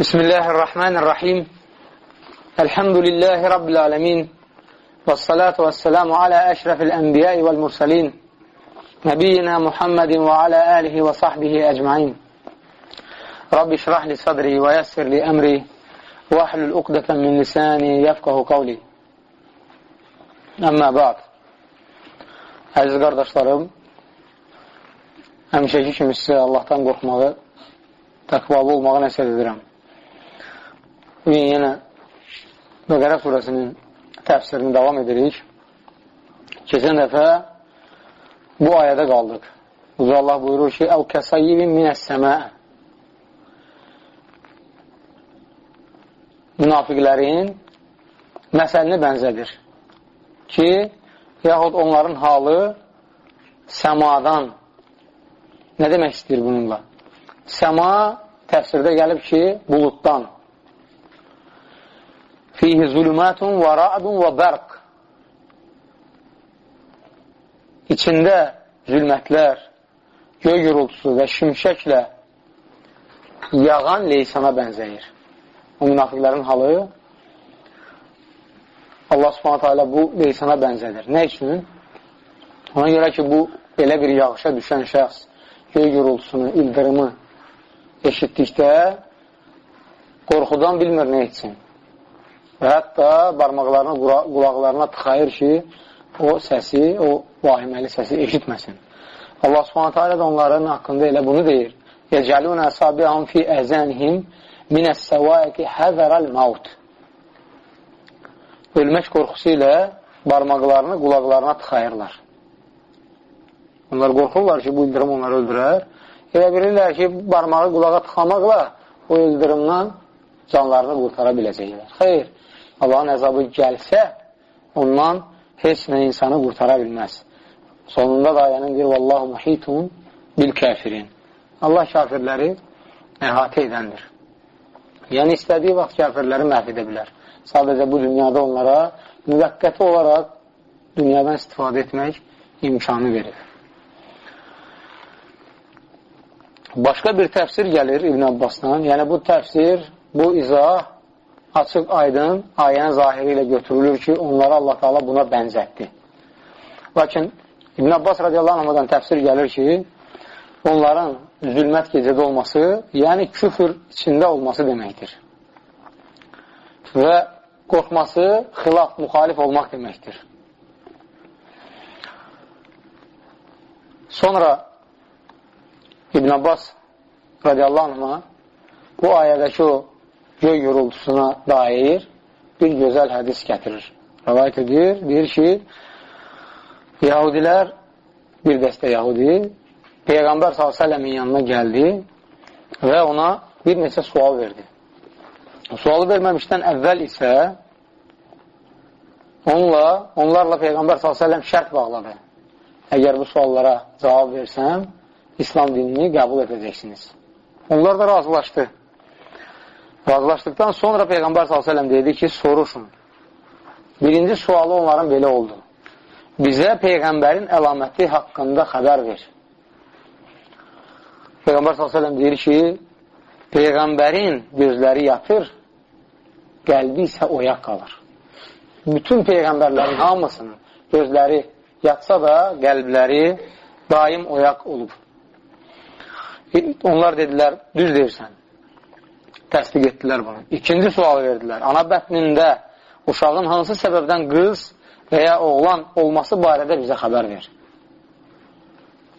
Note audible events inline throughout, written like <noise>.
بسم الله الرحمن الرحيم. الحمد لله رب العالمين والصلاة والسلام على أشرف الأنبياء والمرسلين نبينا محمد وعلى آله وصحبه أجمعين. رب اشرح لي صدري ويسر لي أمري واحلل عقدة من لساني يفقه قولي. Əmmə bəd Əziz qardaşlarım həmişəki kimi sizə Allahdan qorxmağı təqvalı olmağı nəsiyyət edirəm. Bugün yenə Bəqərə surəsinin təfsirini davam edirik. Keçən dəfə bu ayədə qaldıq. Uca Allah buyurur ki, Əv kəsayyibin minəs-səmə Münafiqlərin məsəlini bənzədir ki, yaxud onların halı səmadan nə demək istəyir bununla? Səma təfsirdə gəlib ki, buluddan fihi zulümatun və ra'dun və bərq içində zülmətlər, göy gürültüsü və şimşəklə yağan leysana bənzəyir. O münafiqlərin halı Allah subhanətə alə bu leysana bənzədir. Nə üçün? Ona görə ki, bu belə bir yağışa düşən şəxs göy gürültüsünü, ildırımı eşitdikdə qorxudan bilmir nə etsin. Və hətta barmaqlarını qulaqlarına tıxayır ki, o səsi, o vahiməli səsi eşitməsin. Allah subhanətə alə də onların haqqında elə bunu deyir. Yəcəlun əsabiyahum fi əzənihim minəs-səvaiqi həzərəl maut. Ölmək qorxusu ilə barmaqlarını qulaqlarına tıxayırlar. Onlar qorxurlar ki, bu ildırım onları öldürər. Elə bilirlər ki, barmağı qulağa tıxamaqla o ildırımdan canlarını qurtara biləcəklər. Xeyr, Allahın əzabı gəlsə, ondan heç nə insanı qurtara bilməz. Sonunda da ayənin deyir, Vallahu muhitun bil kəfirin. Allah kafirləri əhatə edəndir. Yəni, istədiyi vaxt kafirləri məhv edə bilər. Sadəcə bu dünyada onlara müvəqqəti olaraq dünyadan istifadə etmək imkanı verir. Başqa bir təfsir gəlir İbn Abbasdan. Yəni, bu təfsir, bu izah açıq aydın ayənin zahiri ilə götürülür ki, onları Allah Taala buna bənzətdi. Lakin İbn Abbas radiyallahu anhadan təfsir gəlir ki, onların zülmət gecədə olması, yəni küfür içində olması deməkdir. Və qorxması xilaf, müxalif olmaq deməkdir. Sonra İbn Abbas radiyallahu anhına bu ayədəki o göy yorultusuna dair bir gözəl hədis gətirir. Rəvayət edir, deyir ki, Yahudilər, bir dəstə Yahudi, Peyğəmbər s.ə.v-in yanına gəldi və ona bir neçə sual verdi. Sualı verməmişdən əvvəl isə onunla, onlarla Peyğəmbər s.ə.v şərt bağladı. Əgər bu suallara cavab versəm, İslam dinini qəbul edəcəksiniz. Onlar da razılaşdı. Razılaşdıqdan sonra Peyğəmbər s.ə.v dedi ki, soruşun. Birinci sualı onların belə oldu. Bizə Peyğəmbərin əlaməti haqqında xəbər ver. Peyğəmbər s.ə.v deyir ki, Peyğəmbərin gözləri yatır, qəlbi isə oyaq qalır. Bütün Peyğəmbərlərin hamısının gözləri yatsa da qəlbləri daim oyaq olub. Onlar dedilər, düz deyirsən. Təsdiq etdilər bunu. İkinci sual verdilər. Ana bətnində uşağın hansı səbəbdən qız və ya oğlan olması barədə bizə xəbər ver.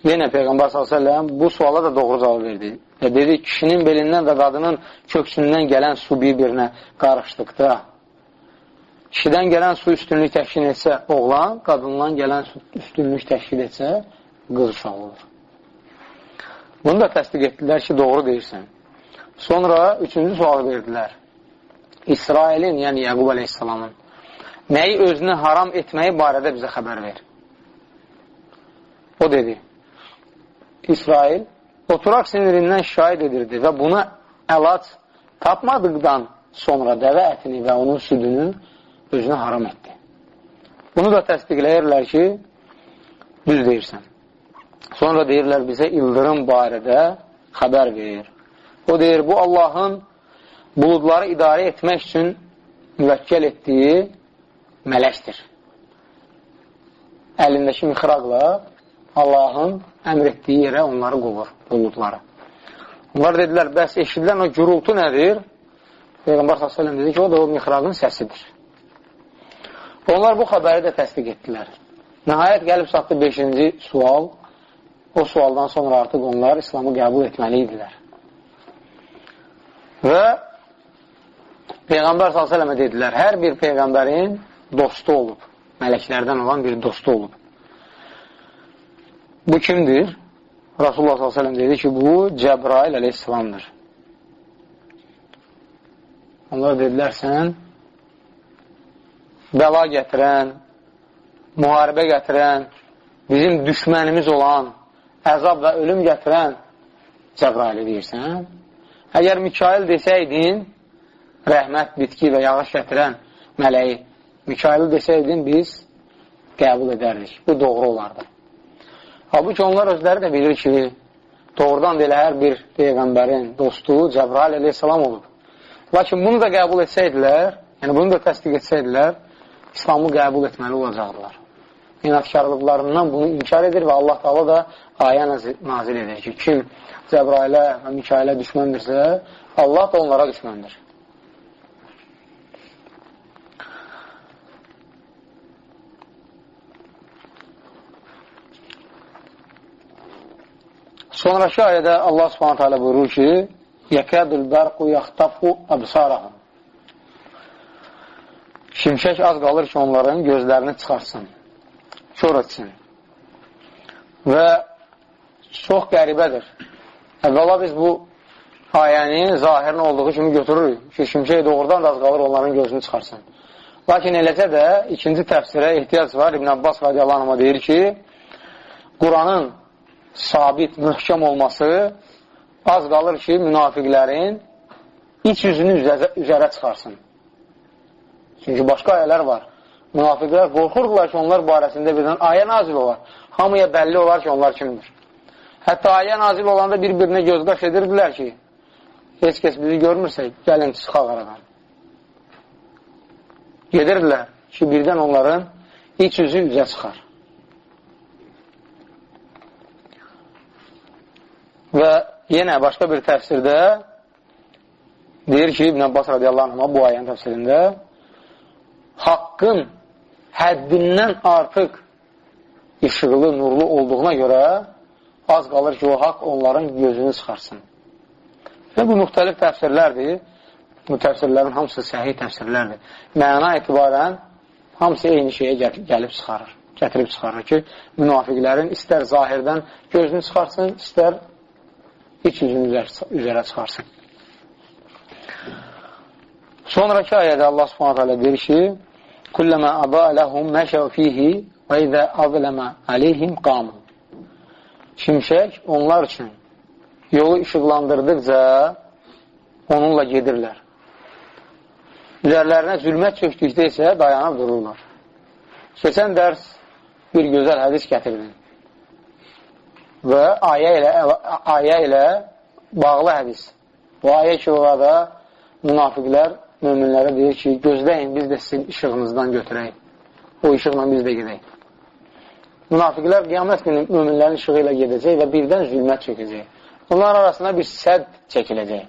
Yenə Peyğəmbər s.ə.v bu suala da doğru cavab verdi. Və dedi, kişinin belindən və qadının köksündən gələn su bir-birinə qarışdıqda, kişidən gələn su üstünlük təşkil etsə oğlan, qadından gələn su üstünlük təşkil etsə qız uşaq olur. Bunu da təsdiq etdilər ki, doğru deyirsən. Sonra üçüncü sual verdilər. İsrailin, yəni Yaqub əleyhissalamın nəyi özünü haram etməyi barədə bizə xəbər ver. O dedi, İsrail oturaq sinirindən şahid edirdi və buna əlac tapmadıqdan sonra dəvə ətini və onun südünü özünə haram etdi. Bunu da təsdiqləyirlər ki, düz deyirsən. Sonra deyirlər bizə ildırım barədə xəbər verir. O deyir, bu Allahın buludları idarə etmək üçün müvəkkəl etdiyi mələkdir. Əlindəki mixraqla Allahın əmr etdiyi yerə onları qovur, buludları. Onlar dedilər, bəs eşidilən o gürultu nədir? Peyğəmbər s.ə.v dedi ki, o da o mixraqın səsidir. Onlar bu xəbəri də təsdiq etdilər. Nəhayət gəlib satdı 5-ci sual. O sualdan sonra artıq onlar İslamı qəbul etməli idilər. Və Peyğəmbər s.ə.və dedilər, hər bir Peyğəmbərin dostu olub, mələklərdən olan bir dostu olub. Bu kimdir? Rasulullah s.ə.v dedi ki, bu Cəbrail əleyhissalamdır. Onlar dedilər, sən bəla gətirən, müharibə gətirən, bizim düşmənimiz olan, əzab və ölüm gətirən Cəbraili deyirsən. Əgər Mikail desəydin, rəhmət, bitki və yağış gətirən mələyi Mikaili desəydin, biz qəbul edərdik. Bu doğru olardı. Halbuki onlar özləri də bilir ki, doğrudan da elə hər bir Peyğəmbərin dostu Cəbrail aleyhissalam olub. Lakin bunu da qəbul etsəydilər, yəni bunu da təsdiq etsəydilər, İslamı qəbul etməli olacaqdılar. İnatkarlıqlarından bunu inkar edir və Allah Taala da ayə nazil edir ki, kim Cəbrailə və Mikailə düşməndirsə, Allah da onlara düşməndir. Sonraki ayədə Allah subhanət hələ buyurur ki, Yəkədül bərqu yaxtafu əbsarahım. Şimşək az qalır ki, onların gözlərini çıxarsın, kör etsin. Və çox qəribədir. Əvvəla biz bu ayəni zahirin olduğu kimi götürürük ki, şimşək doğrudan da az qalır onların gözünü çıxarsın. Lakin eləcə də ikinci təfsirə ehtiyac var. İbn Abbas radiyallahu deyir ki, Quranın sabit, möhkəm olması az qalır ki, münafiqlərin iç yüzünü üzərə çıxarsın. Çünki başqa ayələr var. Münafiqlər qorxurdular ki, onlar barəsində birdən ayə nazil olar. Hamıya bəlli olar ki, onlar kimdir. Hətta ayə nazil olanda bir-birinə gözdaş edirdilər ki, heç kəs bizi görmürsə, gəlin çıxaq aradan. Gedirdilər ki, birdən onların iç yüzü üzə çıxar. Və yenə başqa bir təfsirdə deyir ki, İbn Abbas radiyallahu anh bu ayənin təfsirində haqqın həddindən artıq işıqlı, nurlu olduğuna görə az qalır ki, o haqq onların gözünü çıxarsın. Və bu müxtəlif təfsirlərdir. Bu təfsirlərin hamısı səhih təfsirlərdir. Məna etibarən hamısı eyni şeyə gəlib çıxarır, gətirib çıxarır ki, münafiqlərin istər zahirdən gözünü çıxarsın, istər iç yüzünü üzərə çıxarsın. Sonraki ayədə Allah subhanət hələ deyir ki, Kulləmə əba ləhum məşəv fihi və izə azləmə aleyhim qamu. Şimşək onlar üçün yolu işıqlandırdıqca onunla gedirlər. Üzərlərinə zülmət çöktükdə isə dayanıb dururlar. Keçən dərs bir gözəl hədis gətirdin və ayə ilə, ayə ilə bağlı hədis. Bu ayə ki, orada münafiqlər möminlərə deyir ki, gözləyin, biz də sizin işığınızdan götürək. O işıqla biz də gedək. Münafiqlər qiyamət günü möminlərin işığı ilə gedəcək və birdən zülmət çökəcək. Onların arasında bir sədd çəkiləcək.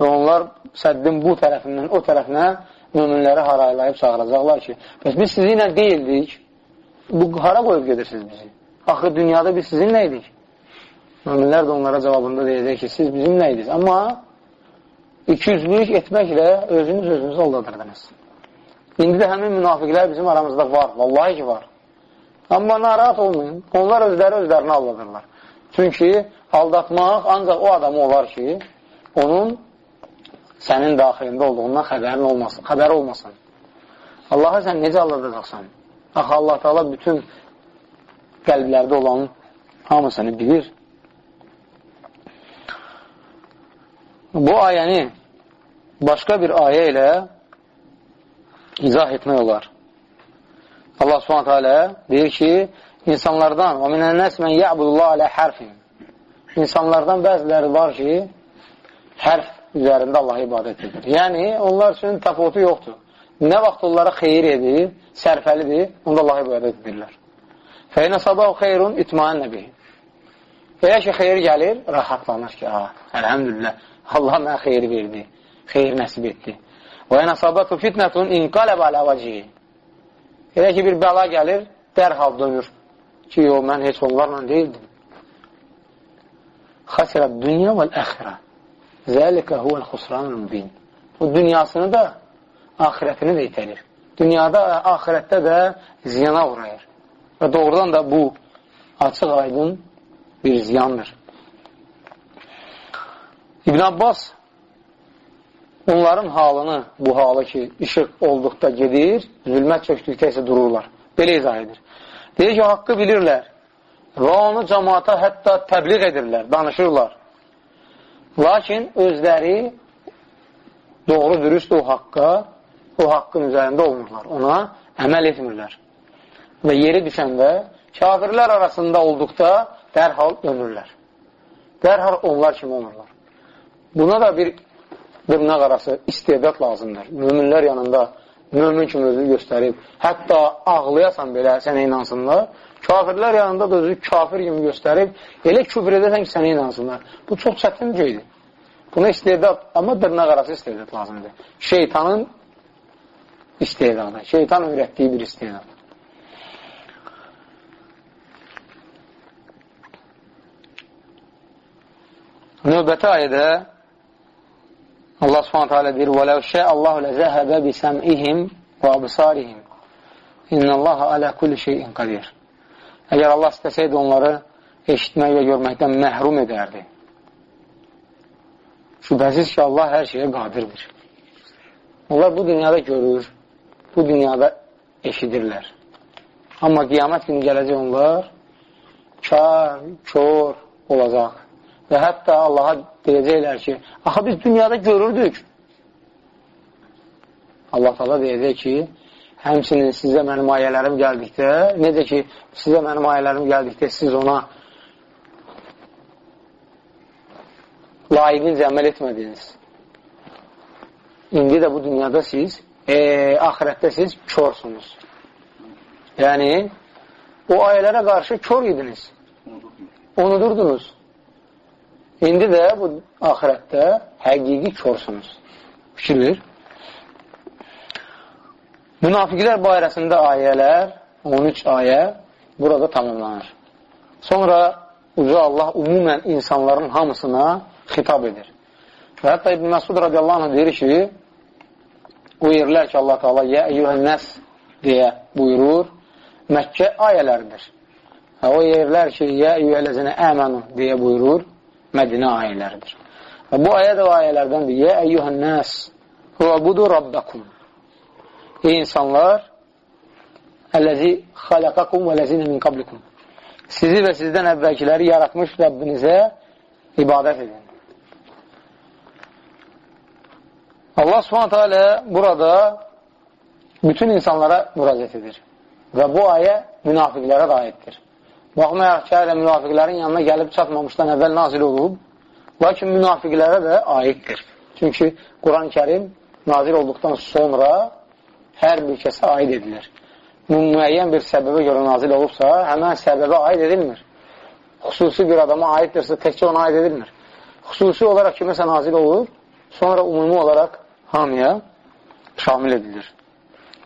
Və onlar səddin bu tərəfindən o tərəfinə möminləri haraylayıb çağıracaqlar ki, bəs biz sizinlə deyildik, bu hara qoyub gedirsiniz bizi? Axı dünyada biz sizinlə idik. Möminlər də onlara cavabında deyəcək ki, siz bizimlə idiniz. Amma ikiyüzlülük etməklə özünüz özünüzü aldadırdınız. İndi də həmin münafiqlər bizim aramızda var. Vallahi ki var. Amma narahat olmayın. Onlar özləri özlərini aldadırlar. Çünki aldatmaq ancaq o adamı olar ki, onun sənin daxilində olduğundan xəbərin olmasın, xəbər olmasın. Allah'a sən necə aldadacaqsan? Axı Allah Teala bütün qəlblərdə olan hamısını bilir. Bu ayəni başqa bir ayə ilə izah etmək olar. Allah subhanət hələ deyir ki, insanlardan və minən nəs mən yəbudullah alə hərfin İnsanlardan bəziləri var ki, hərf üzərində Allaha ibadət edir. Yəni, onlar üçün təfotu yoxdur. Nə vaxt onlara xeyir edir, sərfəlidir, onda Allaha ibadət edirlər. Fəynə sabahu xeyrun itmaən nəbihi. Elə ki, xeyir gəlir, rahatlanır ki, əlhəmdülillah, Allah mənə xeyir verdi, xeyir nəsib etdi. Və ən əsabatu fitnətun inqaləb alə vəcihi. Elə ki, bir bəla gəlir, dərhal dönür ki, yox, mən heç onlarla deyildim. Xasirət dünya vəl-əxirə. Zəlikə huvəl xusranul mübin. Bu dünyasını da, ahirətini də itəlir. Dünyada, ahirətdə də ziyana uğrayır. Və doğrudan da bu açıq aydın bir ziyandır. İbn Abbas onların halını, bu halı ki, işıq olduqda gedir, zülmət çöktükdə isə dururlar. Belə izah edir. Deyir ki, haqqı bilirlər və onu cəmaata hətta təbliğ edirlər, danışırlar. Lakin özləri doğru dürüst o haqqa, o haqqın üzərində olmurlar. Ona əməl etmirlər. Və yeri düşəndə kafirlər arasında olduqda dərhal ölürlər. Dərhal onlar kimi olurlar. Buna da bir dırnaq arası istedad lazımdır. Möminlər yanında mömin kimi özünü göstərib, hətta ağlayasan belə sənə inansınlar. Kafirlər yanında da özü kafir kimi göstərib, elə küfr edəsən ki, sənə inansınlar. Bu çox çətin şeydir. Buna istedad, amma dırnaq arası istedad lazımdır. Şeytanın istedadı, şeytan öyrətdiyi bir istedad. Növbəti ayədə Allah Subhanahu taala deyir: "Və ləv şəə Allahu ləzəhəbə bi səm'ihim və absarihim. İnnallaha alə kulli şeyin qadir." Əgər Allah istəsəydi onları eşitmək və görməkdən məhrum edərdi. Şübhəsiz ki, Allah hər şeyə qadirdir. Onlar bu dünyada görür, bu dünyada eşidirlər. Amma qiyamət günü gələcək onlar kar, kör olacaq və hətta Allaha deyəcəklər ki, axı biz dünyada görürdük. Allah Allah deyəcək ki, həmsinin sizə mənim ayələrim gəldikdə, necə ki, sizə mənim ayələrim gəldikdə siz ona layiqincə əməl etmədiniz. İndi də bu dünyada siz, e, ahirətdə siz körsunuz. Yəni, o ayələrə qarşı kör idiniz. Unudurdunuz. İndi də bu ahirətdə həqiqi körsunuz. Fikir verir. Münafiqlər barəsində ayələr, 13 ayə burada tamamlanır. Sonra uca Allah umumən insanların hamısına xitab edir. Və hətta İbn Məsud radiyallahu anh deyir ki, o yerlər ki, Allah Teala yə eyyuhənnəs deyə buyurur, Məkkə ayələridir. Və o yerlər ki, yə eyyuhələzinə əmənu deyə buyurur, Mədinə ayələridir. Və bu ayə də o ayələrdəndir. Yə əyyuhən nəs Rəbudu Rabbəkum Ey insanlar Ələzi xaləqakum və ləzinə min qablikum Sizi və sizdən əvvəlkiləri yaratmış Rəbbinizə ibadət edin. Allah subhanətə alə burada bütün insanlara müraciət edir. Və bu ayə münafiqlərə də aiddir. Baxmayaraq ki, hələ münafiqlərin yanına gəlib çatmamışdan əvvəl nazil olub, lakin münafiqlərə də aiddir. Çünki Quran-ı kərim nazil olduqdan sonra hər bir kəsə aid edilir. Müəyyən bir səbəbə görə nazil olubsa, həmən səbəbə aid edilmir. Xüsusi bir adama aiddirsə, təkcə ona aid edilmir. Xüsusi olaraq kiməsə nazil olur, sonra umumi olaraq hamıya şamil edilir.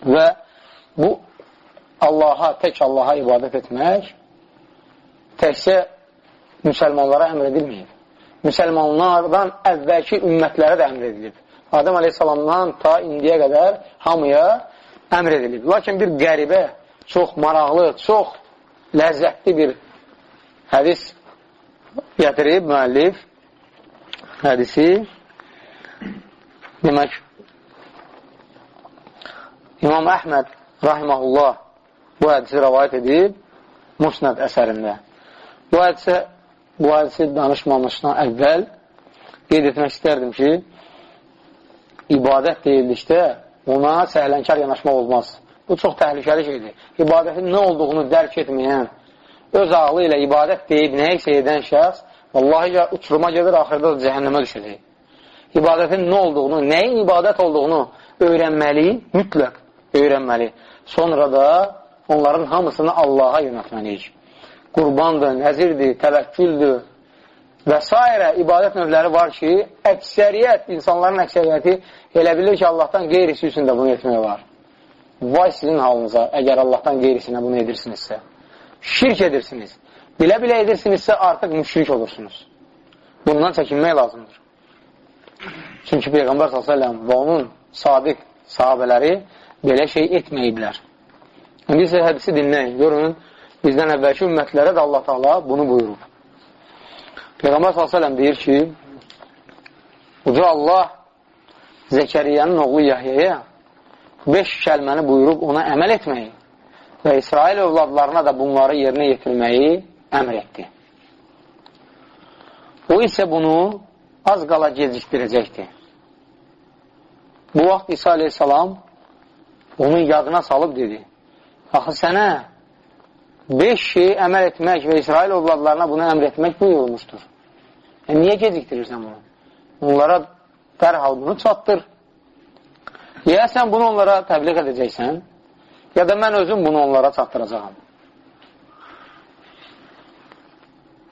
Və bu Allaha, tək Allaha ibadət etmək təkcə müsəlmanlara əmr edilməyib. Müsəlmanlardan əvvəlki ümmətlərə də əmr edilib. Adəm aleyhissalamdan ta indiyə qədər hamıya əmr edilib. Lakin bir qəribə, çox maraqlı, çox ləzzətli bir hədis gətirib müəllif hədisi demək İmam Əhməd rahiməhullah bu hədisi rəvayət edib Musnad əsərində Bu hədisə, bu hədisi danışmamışdan əvvəl qeyd etmək istərdim ki, ibadət deyildikdə ona səhlənkar yanaşmaq olmaz. Bu çox təhlükəli şeydir. İbadətin nə olduğunu dərk etməyən, öz ağlı ilə ibadət deyib nəyisə edən şəxs, vallahi uçuruma gedir, axırda da cəhənnəmə düşəcək. ibadətin nə olduğunu, nəyin ibadət olduğunu öyrənməli, mütləq öyrənməli. Sonra da onların hamısını Allaha yönətməliyik. Qurbandır, nəzirdir, təvəkküldür və s. ibadət növləri var ki, əksəriyyət, insanların əksəriyyəti elə bilir ki, Allahdan qeyrisi üçün də bunu etmək var. Vay sizin halınıza, əgər Allahdan qeyrisinə bunu edirsinizsə. Şirk edirsiniz. Bilə-bilə edirsinizsə, artıq müşrik olursunuz. Bundan çəkinmək lazımdır. Çünki Peyğəmbər s.ə.v və onun sadiq sahabələri belə şey etməyiblər. İndi isə hədisi dinləyin. Görün, bizdən əvvəlki ümmətlərə də Allah Taala bunu buyurub. Peyğəmbər s.ə.v deyir ki, Uca Allah Zəkəriyyənin oğlu Yahyəyə beş kəlməni buyurub ona əməl etməyi və İsrail övladlarına da bunları yerinə yetirməyi əmr etdi. O isə bunu az qala gecikdirəcəkdir. Bu vaxt İsa aleyhissalam onun yadına salıb dedi, axı sənə beş şeyi əməl etmək və İsrail ovladlarına bunu əmr etmək buyurulmuşdur. E, niyə gecikdirirsən bunu? Onlara dərhal bunu çatdır. Ya sən bunu onlara təbliğ edəcəksən, ya da mən özüm bunu onlara çatdıracağam.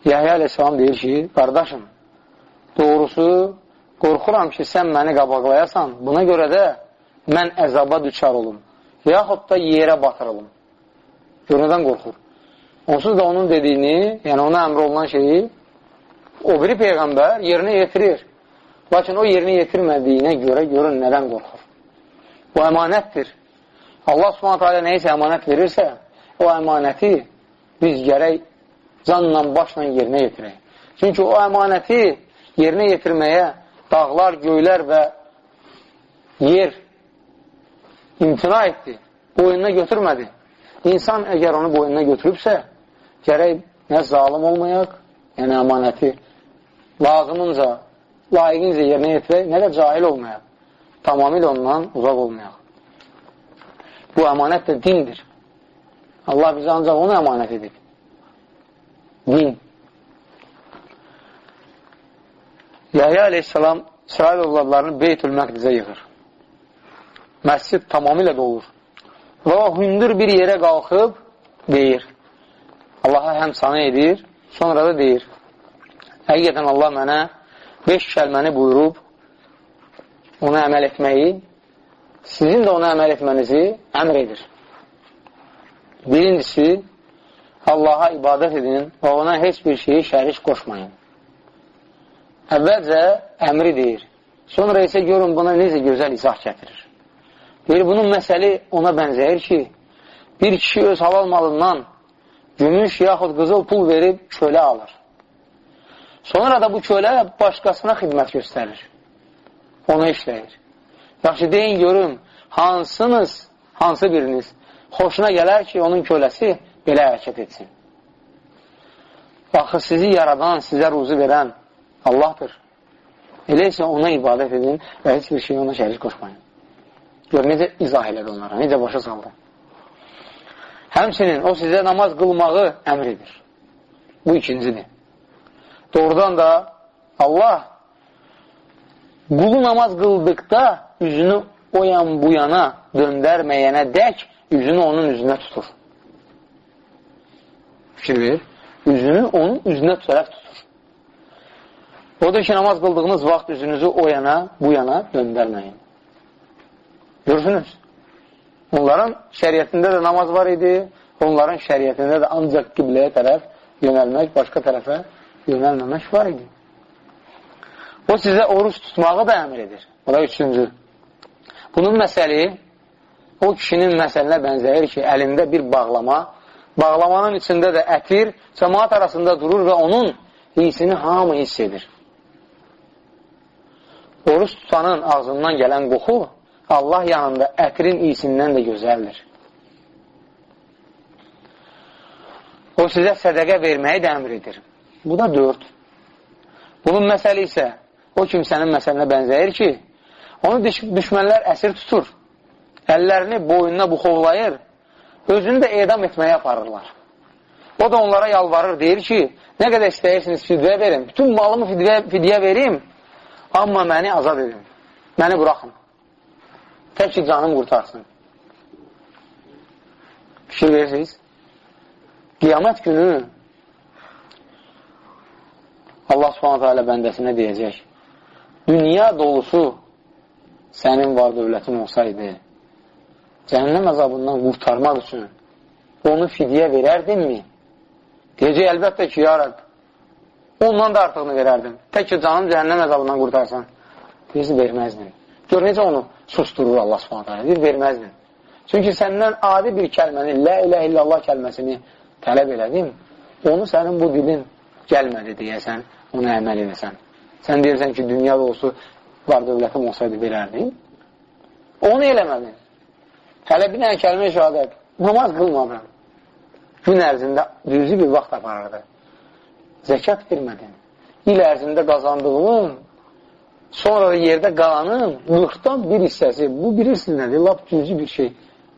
Yahya aleyhissalam deyir ki, qardaşım, doğrusu qorxuram ki, sən məni qabaqlayasan, buna görə də mən əzaba düçar olum, yaxud da yerə batırılım. Görədən qorxur. Onsuz da onun dediyini, yəni ona əmr olunan şeyi o biri Peyğəmbər yerinə yetirir. Lakin o yerinə yetirmədiyinə görə görün nədən qorxur. Bu əmanətdir. Allah subhanətə alə nəyisə əmanət verirsə, o əmanəti biz gərək canla, başla yerinə yetirək. Çünki o əmanəti yerinə yetirməyə dağlar, göylər və yer imtina etdi, boynuna götürmədi. İnsan əgər onu boynuna götürübsə, gərək nə zalim olmayaq, yəni əmanəti lazımınca, layiqincə yerinə yetirək, nə də cahil olmayaq, tamamilə ondan uzaq olmayaq. Bu əmanət də dindir. Allah bizə ancaq onu əmanət edib. Din. Yahya aleyhissalam İsrail ovladlarını Beytül Məqdizə yığır. Məscid tamamilə dolur. Və o hündür bir yerə qalxıb deyir. Allaha həm sana edir, sonra da deyir. Həqiqətən Allah mənə beş kəlməni buyurub ona əməl etməyi, sizin də ona əməl etmənizi əmr edir. Birincisi, Allaha ibadət edin və ona heç bir şeyi şərik qoşmayın. Əvvəlcə əmri deyir. Sonra isə görün buna necə gözəl izah gətirir. Deyir, bunun məsəli ona bənzəyir ki, bir kişi öz halal malından gümüş yaxud qızıl pul verib kölə alır. Sonra da bu kölə başqasına xidmət göstərir. Ona işləyir. Yaxşı, deyin görüm, hansınız, hansı biriniz xoşuna gələr ki, onun köləsi belə hərəkət etsin. Baxı, sizi yaradan, sizə ruzu verən Allahdır. Elə isə ona ibadət edin və heç bir şey ona şərik qoşmayın. Gör, necə izah elədi onlara, necə başa saldı. Həmçinin o sizə namaz qılmağı əmr edir. Bu ikincidir. Doğrudan da Allah qulu namaz qıldıqda üzünü o yan bu yana döndərməyənə dək üzünü onun üzünə tutur. Fikir verir. Üzünü onun üzünə tutaraq tutur. Odur ki, namaz qıldığınız vaxt üzünüzü o yana, bu yana döndərməyin. Görürsünüz, onların şəriyyətində də namaz var idi, onların şəriyyətində də ancaq qibləyə tərəf yönəlmək, başqa tərəfə yönəlməmək var idi. O sizə oruç tutmağı da əmr edir. O da üçüncü. Bunun məsəli o kişinin məsəlinə bənzəyir ki, əlində bir bağlama, bağlamanın içində də ətir cəmaat arasında durur və onun hissini hamı hiss edir. Oruç tutanın ağzından gələn qoxu Allah yanında ətrin iyisindən də gözəldir. O sizə sədəqə verməyi də əmr edir. Bu da dörd. Bunun məsəli isə o kimsənin məsəlinə bənzəyir ki, onu düş düşmənlər əsir tutur, əllərini boynuna buxovlayır, özünü də edam etməyə aparırlar. O da onlara yalvarır, deyir ki, nə qədər istəyirsiniz fidyə verin, bütün malımı fidyə, fidyə verim, Amma məni azad edin. Məni buraxın. Tək ki, canım qurtarsın. Fikir verirsiniz? Qiyamət günü Allah subhanətə alə bəndəsinə deyəcək, dünya dolusu sənin var dövlətin olsaydı, cəhənnəm əzabından qurtarmaq üçün onu fidyə verərdinmi? Deyəcək, əlbəttə ki, ya Rəbb, ondan da artıqını verərdim. Tək ki, canım cəhənnəm əzabından qurtarsan. Deyirsin, verməzdin. Gör, necə onu susturur Allah subhanətə alə, deyir, verməzdin. Çünki səndən adi bir kəlməni, lə ilə illallah kəlməsini tələb elədim, onu sənin bu dilin gəlmədi deyəsən, onu əməl edəsən. Sən deyirsən ki, dünya olsu, var dövlətim olsaydı verərdim. Onu eləmədin. Hələ bir dənə kəlmə şəhadət, namaz qılmadın. Gün ərzində düzü bir vaxt aparırdı. Zəkat vermədin. İl ərzində qazandığın, sonra da yerdə qalanın 40-dan bir hissəsi, bu bilirsiniz nədir? Lap cüzü bir şey.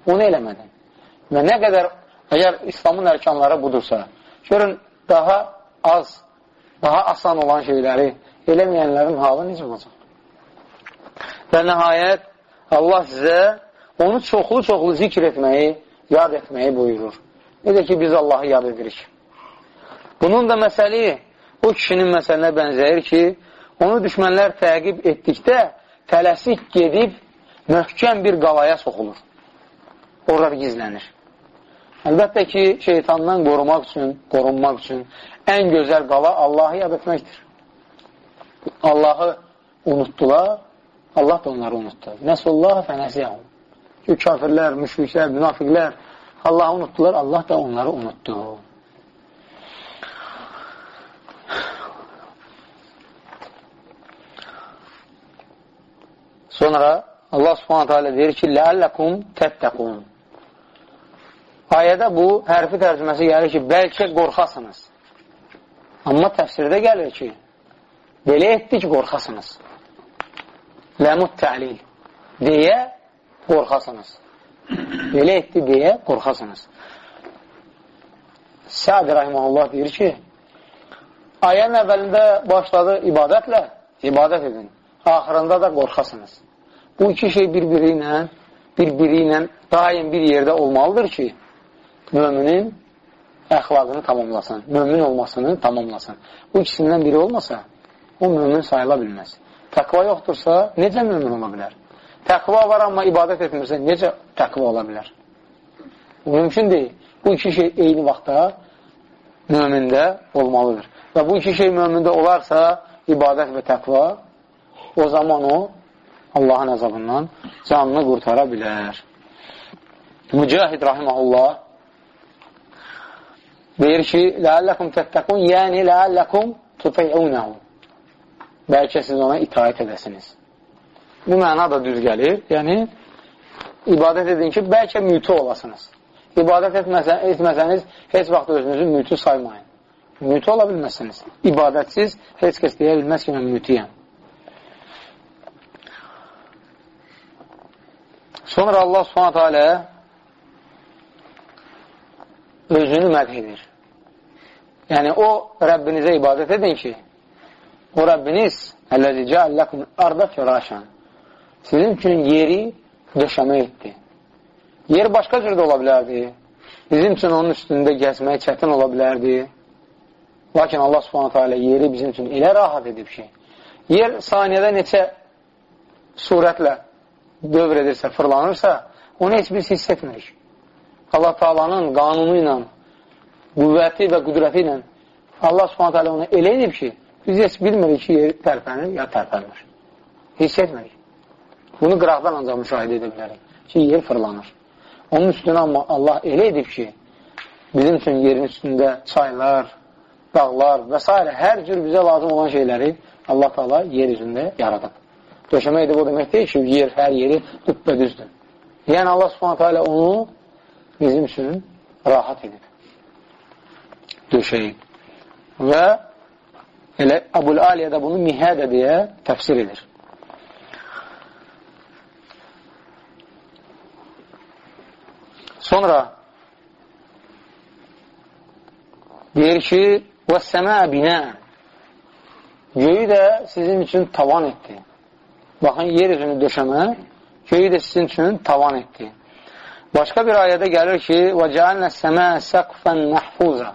Onu eləmədin. Və nə qədər, əgər İslamın ərkanları budursa, görün, daha az daha asan olan şeyləri eləməyənlərin halı necə olacaq? Və nəhayət Allah sizə onu çoxlu-çoxlu zikr etməyi, yad etməyi buyurur. Necə ki, biz Allahı yad edirik. Bunun da məsəli o kişinin məsəlinə bənzəyir ki, onu düşmənlər təqib etdikdə tələsik gedib möhkəm bir qalaya soxulur. Orada gizlənir. Əlbəttə ki, şeytandan qorumaq üçün, qorunmaq üçün ən gözəl qala Allahı yad etməkdir. Allahı unutdular, Allah da onları unutdu. Nəsullah fənəsiyəhum. Ki, kafirlər, müşriklər, münafiqlər Allahı unutdular, Allah da onları unutdu. Sonra Allah subhanətə alə deyir ki, Ləəlləkum təttəqun. Ayədə bu hərfi tərcüməsi gəlir ki, bəlkə qorxasınız. Amma təfsirdə gəlir ki, belə etdi ki, qorxasınız. Ləmud təlil deyə qorxasınız. Belə etdi deyə qorxasınız. Səd Rahiməhullah deyir ki, ayənin əvvəlində başladı ibadətlə, ibadət edin. Axırında da qorxasınız. Bu iki şey bir-biri ilə bir-biri ilə daim bir yerdə olmalıdır ki, müminin əxlaqını tamamlasın, mömin olmasını tamamlasın. Bu ikisindən biri olmasa, o mömin sayıla bilməz. Təqva yoxdursa, necə mömin ola bilər? Təqva var, amma ibadət etmirsə, necə təqva ola bilər? Bu mümkün deyil. Bu iki şey eyni vaxtda mömində olmalıdır. Və bu iki şey mömində olarsa, ibadət və təqva, o zaman o, Allahın əzabından canını qurtara bilər. Mücahid rahiməhullah deyir ki, Ləəlləkum təttəqun, yəni ləəlləkum tuti'unəhu. Bəlkə siz ona itaət edəsiniz. Bu məna da düz gəlir. Yəni, ibadət edin ki, bəlkə mütü olasınız. İbadət etməsən, etməsəniz, heç vaxt özünüzü mütü saymayın. Mütü ola bilməzsiniz. İbadətsiz heç kəs deyə bilməz ki, mən mütüyəm. Sonra Allah subhanətə alə özünü mədh edir. Yəni, o Rəbbinizə ibadət edin ki, o Rəbbiniz əlləzi cəəlləkum arda firəşən sizin üçün yeri döşəmə etdi. Yer başqa cürdə ola bilərdi. Bizim üçün onun üstündə gəzmək çətin ola bilərdi. Lakin Allah subhanətə alə yeri bizim üçün elə rahat edib ki, yer saniyədə neçə surətlə dövr edirsə, fırlanırsa, onu heç biz hiss etmirik. Allah Taalanın qanunu ilə, qüvvəti və qüdrəti ilə Allah subhanət hələ onu elə edib ki, biz heç bilmirik ki, yer tərpənir, ya tərpənmir. Hiss etmirik. Bunu qıraqdan ancaq müşahidə edə bilərik ki, yer fırlanır. Onun üstünə amma Allah elə edib ki, bizim üçün yerin üstündə çaylar, dağlar və s. hər cür bizə lazım olan şeyləri Allah Taala yer üzündə yaradıb. Döşəmə edib o demək deyil ki, yer hər yeri düppə düzdür. Yəni Allah subhanət hələ onu bizim üçün rahat edib. Döşəyib. Və elə Əbul Aliyə də bunu mihədə deyə təfsir edir. Sonra deyir ki, səmə binə göyü də sizin üçün tavan etdi. Baxın, yer üzünü döşəmə, göyü də sizin üçün tavan etdi. Başqa bir ayədə gəlir ki, وَجَعَلْنَ السَّمَاءَ سَقْفًا مَحْفُوزًا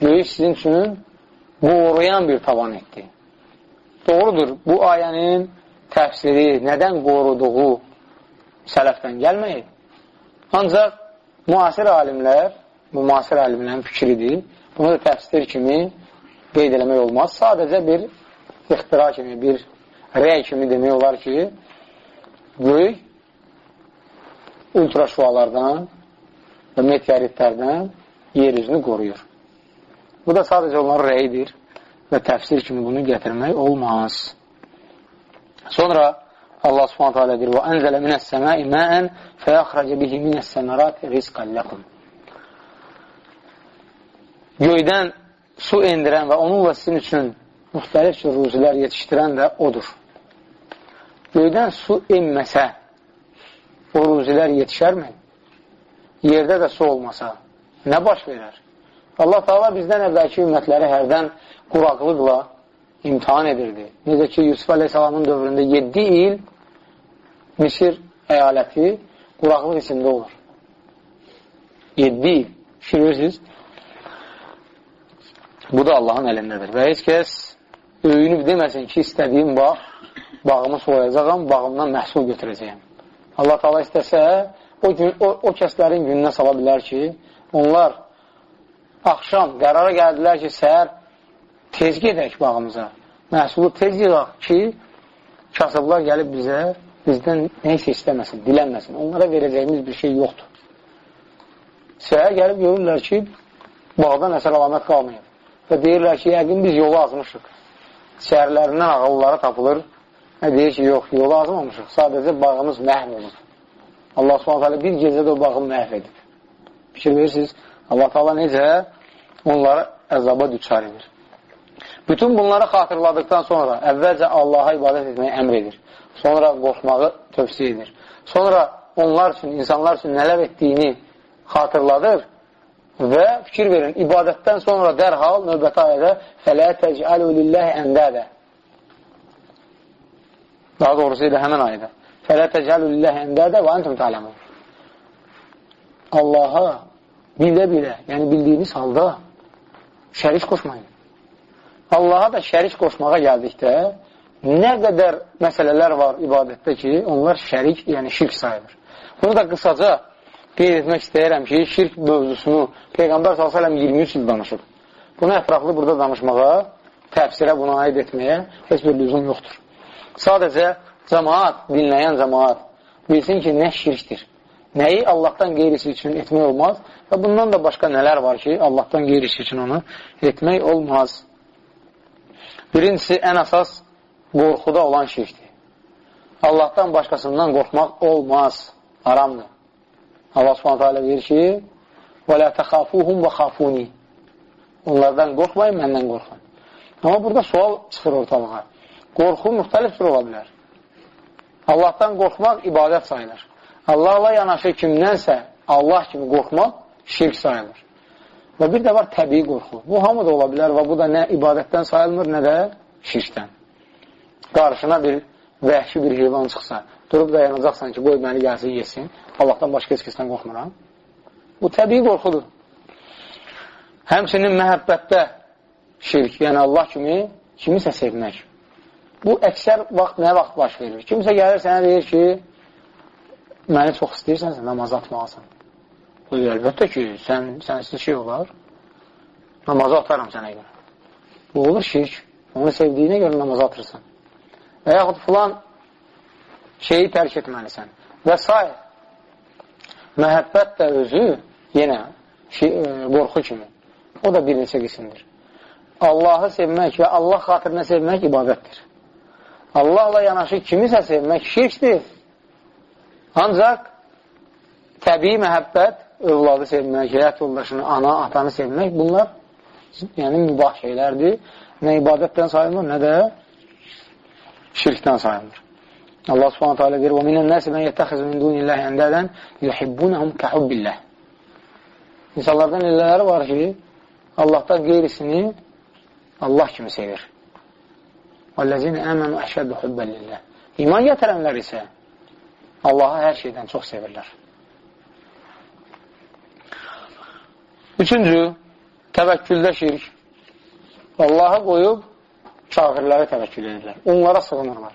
Göyü sizin üçün qoruyan bir tavan etdi. Doğrudur, bu ayənin təfsiri, nədən qoruduğu sələfdən gəlməyib. Ancaq müasir alimlər, bu müasir alimlərin fikridir. Bunu da təfsir kimi qeyd eləmək olmaz. Sadəcə bir ixtira kimi, bir rəy kimi demək olar ki, böyük ultraşualardan və meteoritlərdən yer üzünü qoruyur. Bu da sadəcə onların rəyidir və təfsir kimi bunu gətirmək olmaz. Sonra Allah subhanətə alə deyir, وَأَنْزَلَ مِنَ السَّمَاءِ مَاءً فَيَخْرَجَ بِهِ مِنَ السَّمَرَاتِ رِزْقًا لَكُمْ Göydən su endirən və onunla sizin üçün müxtəlif cür ruzilər yetişdirən də odur. Göydən su enməsə, o ruzilər yetişərmi? Yerdə də su olmasa, nə baş verər? Allah Taala bizdən əvvəlki ümmətləri hərdən quraqlıqla imtihan edirdi. Necə ki, Yusuf Aleyhisselamın dövründə 7 il Misir əyaləti quraqlıq içində olur. 7 il. Şirirsiniz? Bu da Allahın əlindədir. Və heç kəs öyünüb deməsin ki, istədiyim bağ, bağımı soyacaqam, bağımdan məhsul götürəcəyəm. Allah Taala istəsə, o, gün, o, o kəslərin gününə sala bilər ki, onlar axşam qərara gəldilər ki, səhər tez gedək bağımıza, məhsulu tez yığaq ki, kasıblar gəlib bizə, bizdən neysə istəməsin, dilənməsin. Onlara verəcəyimiz bir şey yoxdur. Səhər gəlib görürlər ki, bağdan əsər alamət qalmayıb. Və deyirlər ki, yəqin biz yolu azmışıq. Şəhərlərindən ağıllara tapılır. Nə deyir ki, yox, yolu azmamışıq. Sadəcə bağımız məhv olur. Allah subhanət bir gecədə o bağı məhv edib. Fikir verirsiniz, Allah taala necə onları əzaba düçar edir. Bütün bunları xatırladıqdan sonra əvvəlcə Allaha ibadət etməyi əmr edir. Sonra qorxmağı tövsiyə edir. Sonra onlar üçün, insanlar üçün nələr etdiyini xatırladır və fikir verin, ibadətdən sonra dərhal növbəti ayədə fələ təcəlu lilləhi əndədə daha doğrusu ilə həmən ayədə fələ təcəlu lilləhi əndədə və antum tələmun Allaha bilə-bilə, yəni bildiyiniz halda şərik qoşmayın. Allaha da şərik qoşmağa gəldikdə nə qədər məsələlər var ibadətdə ki, onlar şərik, yəni şirk sayılır. Bunu da qısaca qeyd etmək istəyirəm ki, şirk mövzusunu Peyğəmbər s.ə.v 23 il danışıb. Bunu ətraflı burada danışmağa, təfsirə buna aid etməyə heç bir lüzum yoxdur. Sadəcə cəmaat, dinləyən cəmaat bilsin ki, nə şirkdir. Nəyi Allahdan qeyrisi üçün etmək olmaz və bundan da başqa nələr var ki, Allahdan qeyrisi üçün onu etmək olmaz. Birincisi, ən əsas qorxuda olan şirkdir. Allahdan başqasından qorxmaq olmaz, haramdır. Allah subhanətə alə deyir ki, وَلَا تَخَافُوهُمْ وَخَافُونِ Onlardan qorxmayın, məndən qorxun. Amma burada sual çıxır ortalığa. Qorxu müxtəlif cür ola bilər. Allahdan qorxmaq ibadət sayılır. Allahla yanaşı kimdənsə Allah kimi qorxmaq şirk sayılır. Və bir də var təbii qorxu. Bu hamı da ola bilər və bu da nə ibadətdən sayılmır, nə də şirkdən. Qarşına bir vəhşi bir heyvan çıxsa, durub dayanacaqsan ki, qoy məni gəlsin, yesin. Allahdan başqa heç kəsdən qorxmuram. Bu təbii qorxudur. Həmçinin məhəbbətdə şirk, yəni Allah kimi kimisə sevmək. Bu əksər vaxt nə vaxt baş verir? Kimsə gəlir sənə deyir ki, məni çox istəyirsənsə namaz atmalısan. Bu, əlbəttə ki, sən, sənsiz şey olar. Namazı atarım sənə görə. Bu olur şirk. Onu sevdiyinə görə namazı atırsan. Və yaxud filan şeyi tərk etməlisən. Və s. Məhəbbət də özü yenə şey, e, qorxu kimi. O da bir neçə qismdir. Allahı sevmək və Allah xatirinə sevmək ibadətdir. Allahla yanaşı kimisə sevmək şirkdir. Ancaq təbii məhəbbət, övladı sevmək, həyat yoldaşını, ana, atanı sevmək, bunlar yəni mübah şeylərdir. Nə ibadətdən sayılmır, nə də şirkdən sayılmır. Allah subhanətə alə deyir, وَمِنَ النَّاسِ مَنْ يَتَّخِذُ مِنْ دُونِ اللّٰهِ əndədən يُحِبُّنَهُمْ كَحُبِّ اللّٰهِ İnsanlardan elələri var ki, Allahdan qeyrisini Allah kimi sevir. وَالَّذِينَ əmənu əşəddə xubbəlillah. İman gətirənlər isə Allahı hər şeydən çox sevirlər. Üçüncü, təvəkküldə şirk. Allaha qoyub kafirlərə təvəkkül edirlər. Onlara sığınırlar.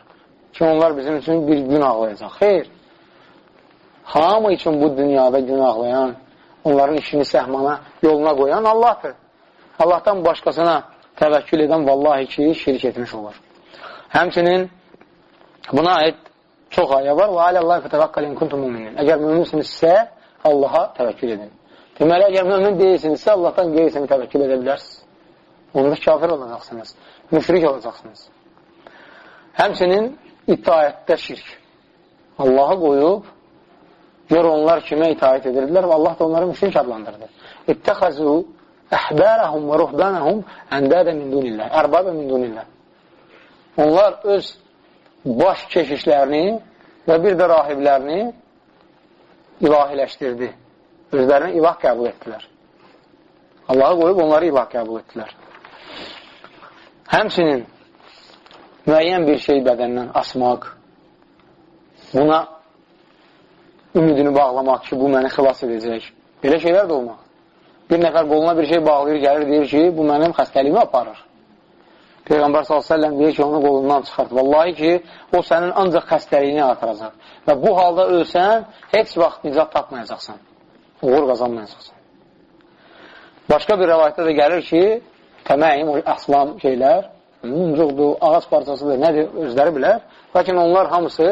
Ki, onlar bizim üçün bir gün ağlayacaq. Xeyr. Hamı üçün bu dünyada gün ağlayan, onların işini səhmana, yoluna qoyan Allahdır. Allahdan başqasına təvəkkül edən vallahi ki, şirk etmiş olur. Həmçinin buna aid çox ayə var. Və aləllahi fətəvəqqəlin kuntum müminin. Əgər müminsinizsə, Allaha təvəkkül edin. Deməli, əgər mümin deyilsinizsə, Allahdan qeyrisini təvəkkül edə bilərsiniz. Onda kafir olacaqsınız, müşrik olacaqsınız. Həmçinin itaətdə şirk. Allahı qoyub, gör onlar kimə itaət edirdilər və Allah da onları müşrik adlandırdı. İttəxəzu əhbərəhum və ruhbənəhum əndədə min dunillah, ərbabə min dunillah. Onlar öz baş keşişlərini və bir də rahiblərini ilahiləşdirdi. Özlərini ilah qəbul etdilər. Allahı qoyub onları ilah qəbul etdilər. Həmçinin müəyyən bir şey bədəndən asmaq, buna ümidini bağlamaq ki, bu məni xilas edəcək. Belə şeylər də olmaq. Bir nəfər qoluna bir şey bağlayır, gəlir, deyir ki, bu mənim xəstəliyimi aparır. Peyğəmbər s.ə.v deyir ki, onu qolundan çıxart. Vallahi ki, o sənin ancaq xəstəliyini artıracaq. Və bu halda ölsən, heç vaxt nicat tapmayacaqsan. Uğur qazanmayacaqsan. Başqa bir rəvayətdə də gəlir ki, təməyim, əslam şeylər, muncuqdur, ağac parçasıdır, nədir, özləri bilər. Lakin onlar hamısı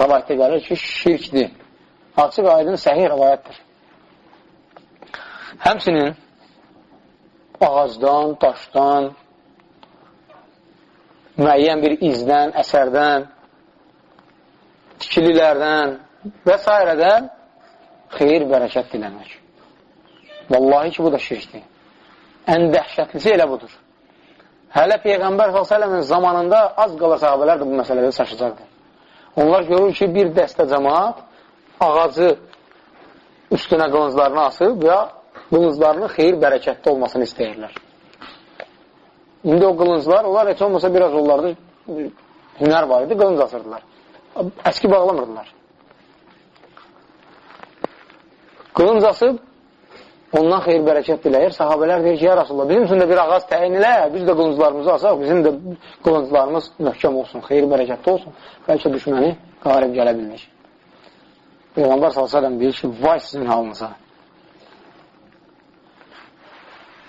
rəvayətdə gəlir ki, şirkdir. Açıq aydın səhih rəvayətdir. Həmsinin ağacdan, daşdan, müəyyən bir izdən, əsərdən, tikililərdən və s. xeyir, bərəkət diləmək. Vallahi ki, bu da şirkdir. Ən dəhşətlisi elə budur. Hələ Peyğəmbər s.ə.v-in zamanında az qala sahabələr də bu məsələdə çaşacaqdır. Onlar görür ki, bir dəstə cəmaat ağacı üstünə qılınclarını asıb və qılınclarının xeyir bərəkətli olmasını istəyirlər. İndi o qılınclar, onlar heç olmasa biraz onlarda hünər var idi, qılınc asırdılar. Əski bağlamırdılar. Qılınc asıb ondan xeyir bərəkət diləyir. Sahabələr deyir ki, ya Rasulullah, bizim üçün də bir ağac təyin ilə, biz də qılınclarımızı asaq, bizim də qılınclarımız möhkəm olsun, xeyir bərəkətli olsun. Bəlkə düşməni qarib gələ bilmək. Peyğəmbər s.ə.v deyir ki, vay sizin halınıza.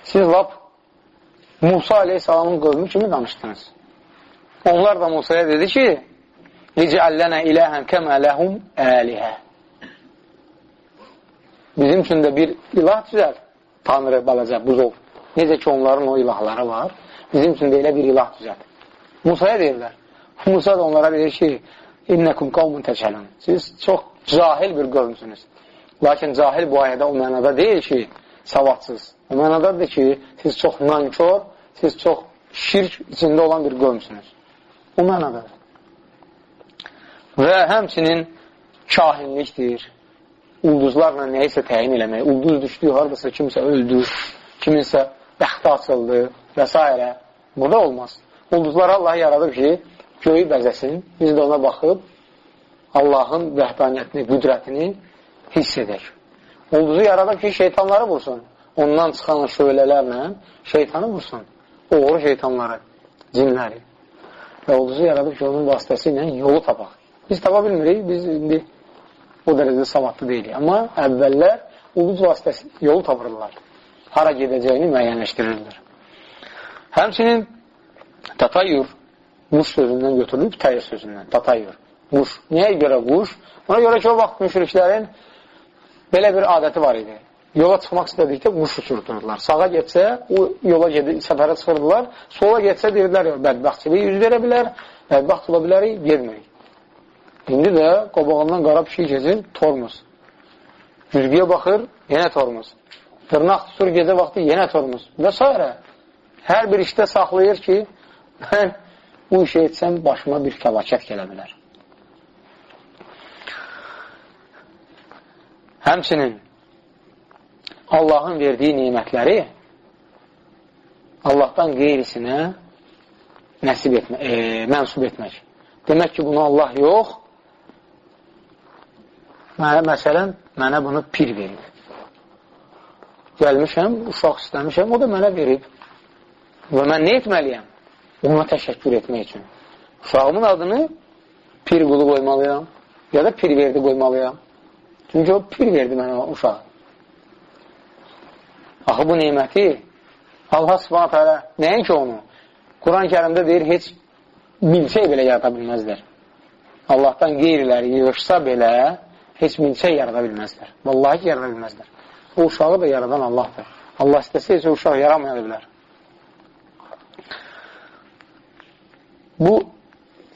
Siz lap Musa aleyhissalamın qövmü kimi danışdınız. Onlar da Musaya dedi ki, Licəllənə iləhən kəmə ləhum əlihə bizim üçün də bir ilah düzəl, Tanrı, balaca, buzov. Necə ki, onların o ilahları var, bizim üçün də elə bir ilah düzəl. Musaya deyirlər. Musa da onlara deyir ki, İnnəkum qavmun təkəlun. Siz çox cahil bir qövmsünüz. Lakin cahil bu ayədə o mənada deyil ki, savadsız. O mənadadır ki, siz çox nankör, siz çox şirk içində olan bir qövmsünüz. O mənadadır. Və həmçinin kahinlikdir, ulduzlarla nəyisə təyin eləmək, ulduz düşdü, haradasa kimsə öldü, kiminsə bəxti açıldı və s. Bu da olmaz. Ulduzlar Allah yaradıb ki, göyü bəzəsin, biz də ona baxıb Allahın vəhdaniyyətini, qüdrətini hiss edək. Ulduzu yaradıb ki, şeytanları vursun. Ondan çıxan şölələrlə şeytanı vursun. Oğru şeytanları, cinləri. Və ulduzu yaradıb ki, onun vasitəsi ilə yolu tapaq. Biz tapa bilmirik, biz indi o dərəcədə savadlı deyilik. Amma əvvəllər ulduz vasitəsi yolu tapırlar. Hara gedəcəyini müəyyənləşdirirlər. Həmçinin tatayyur quş sözündən götürülüb təyir sözündən. Tatayyur. Quş. Niyə görə quş? Ona görə ki, o vaxt müşriklərin belə bir adəti var idi. Yola çıxmaq istədikdə quş uçurdurdular. Sağa getsə, o yola gedib, səfərə çıxırdılar. Sola getsə, deyirdilər, bədbəxtçiliyi yüz verə bilər, bədbəxt ola bilərik, gedmirik. İndi də qobağından qara pişik keçir, tormuz. Güzgüyə baxır, yenə tormuz. Tırnaq tutur gecə vaxtı, yenə tormuz. Və s. Hər bir işdə saxlayır ki, <laughs> mən bu işi etsəm, başıma bir fəlakət gələ bilər. Həmçinin Allahın verdiyi nimətləri Allahdan qeyrisinə nəsib etmə, e, mənsub etmək. Demək ki, bunu Allah yox, mənə, məsələn, mənə bunu pir verib. Gəlmişəm, uşaq istəmişəm, o da mənə verib. Və mən nə etməliyəm? Ona təşəkkür etmək üçün. Uşağımın adını pir qulu qoymalıyam, ya da pir verdi qoymalıyam. Çünki o pir verdi mənə uşağı. Axı bu neyməti Allah subhanət hələ nəinki onu? Quran-ı kərimdə deyir, heç milçək belə yarada bilməzlər. Allahdan qeyriləri yığışsa belə heç milçək yarada bilməzlər. Vallahi ki, yarada bilməzlər. O uşağı da yaradan Allahdır. Allah istəsə o uşaq yaramaya bilər. Bu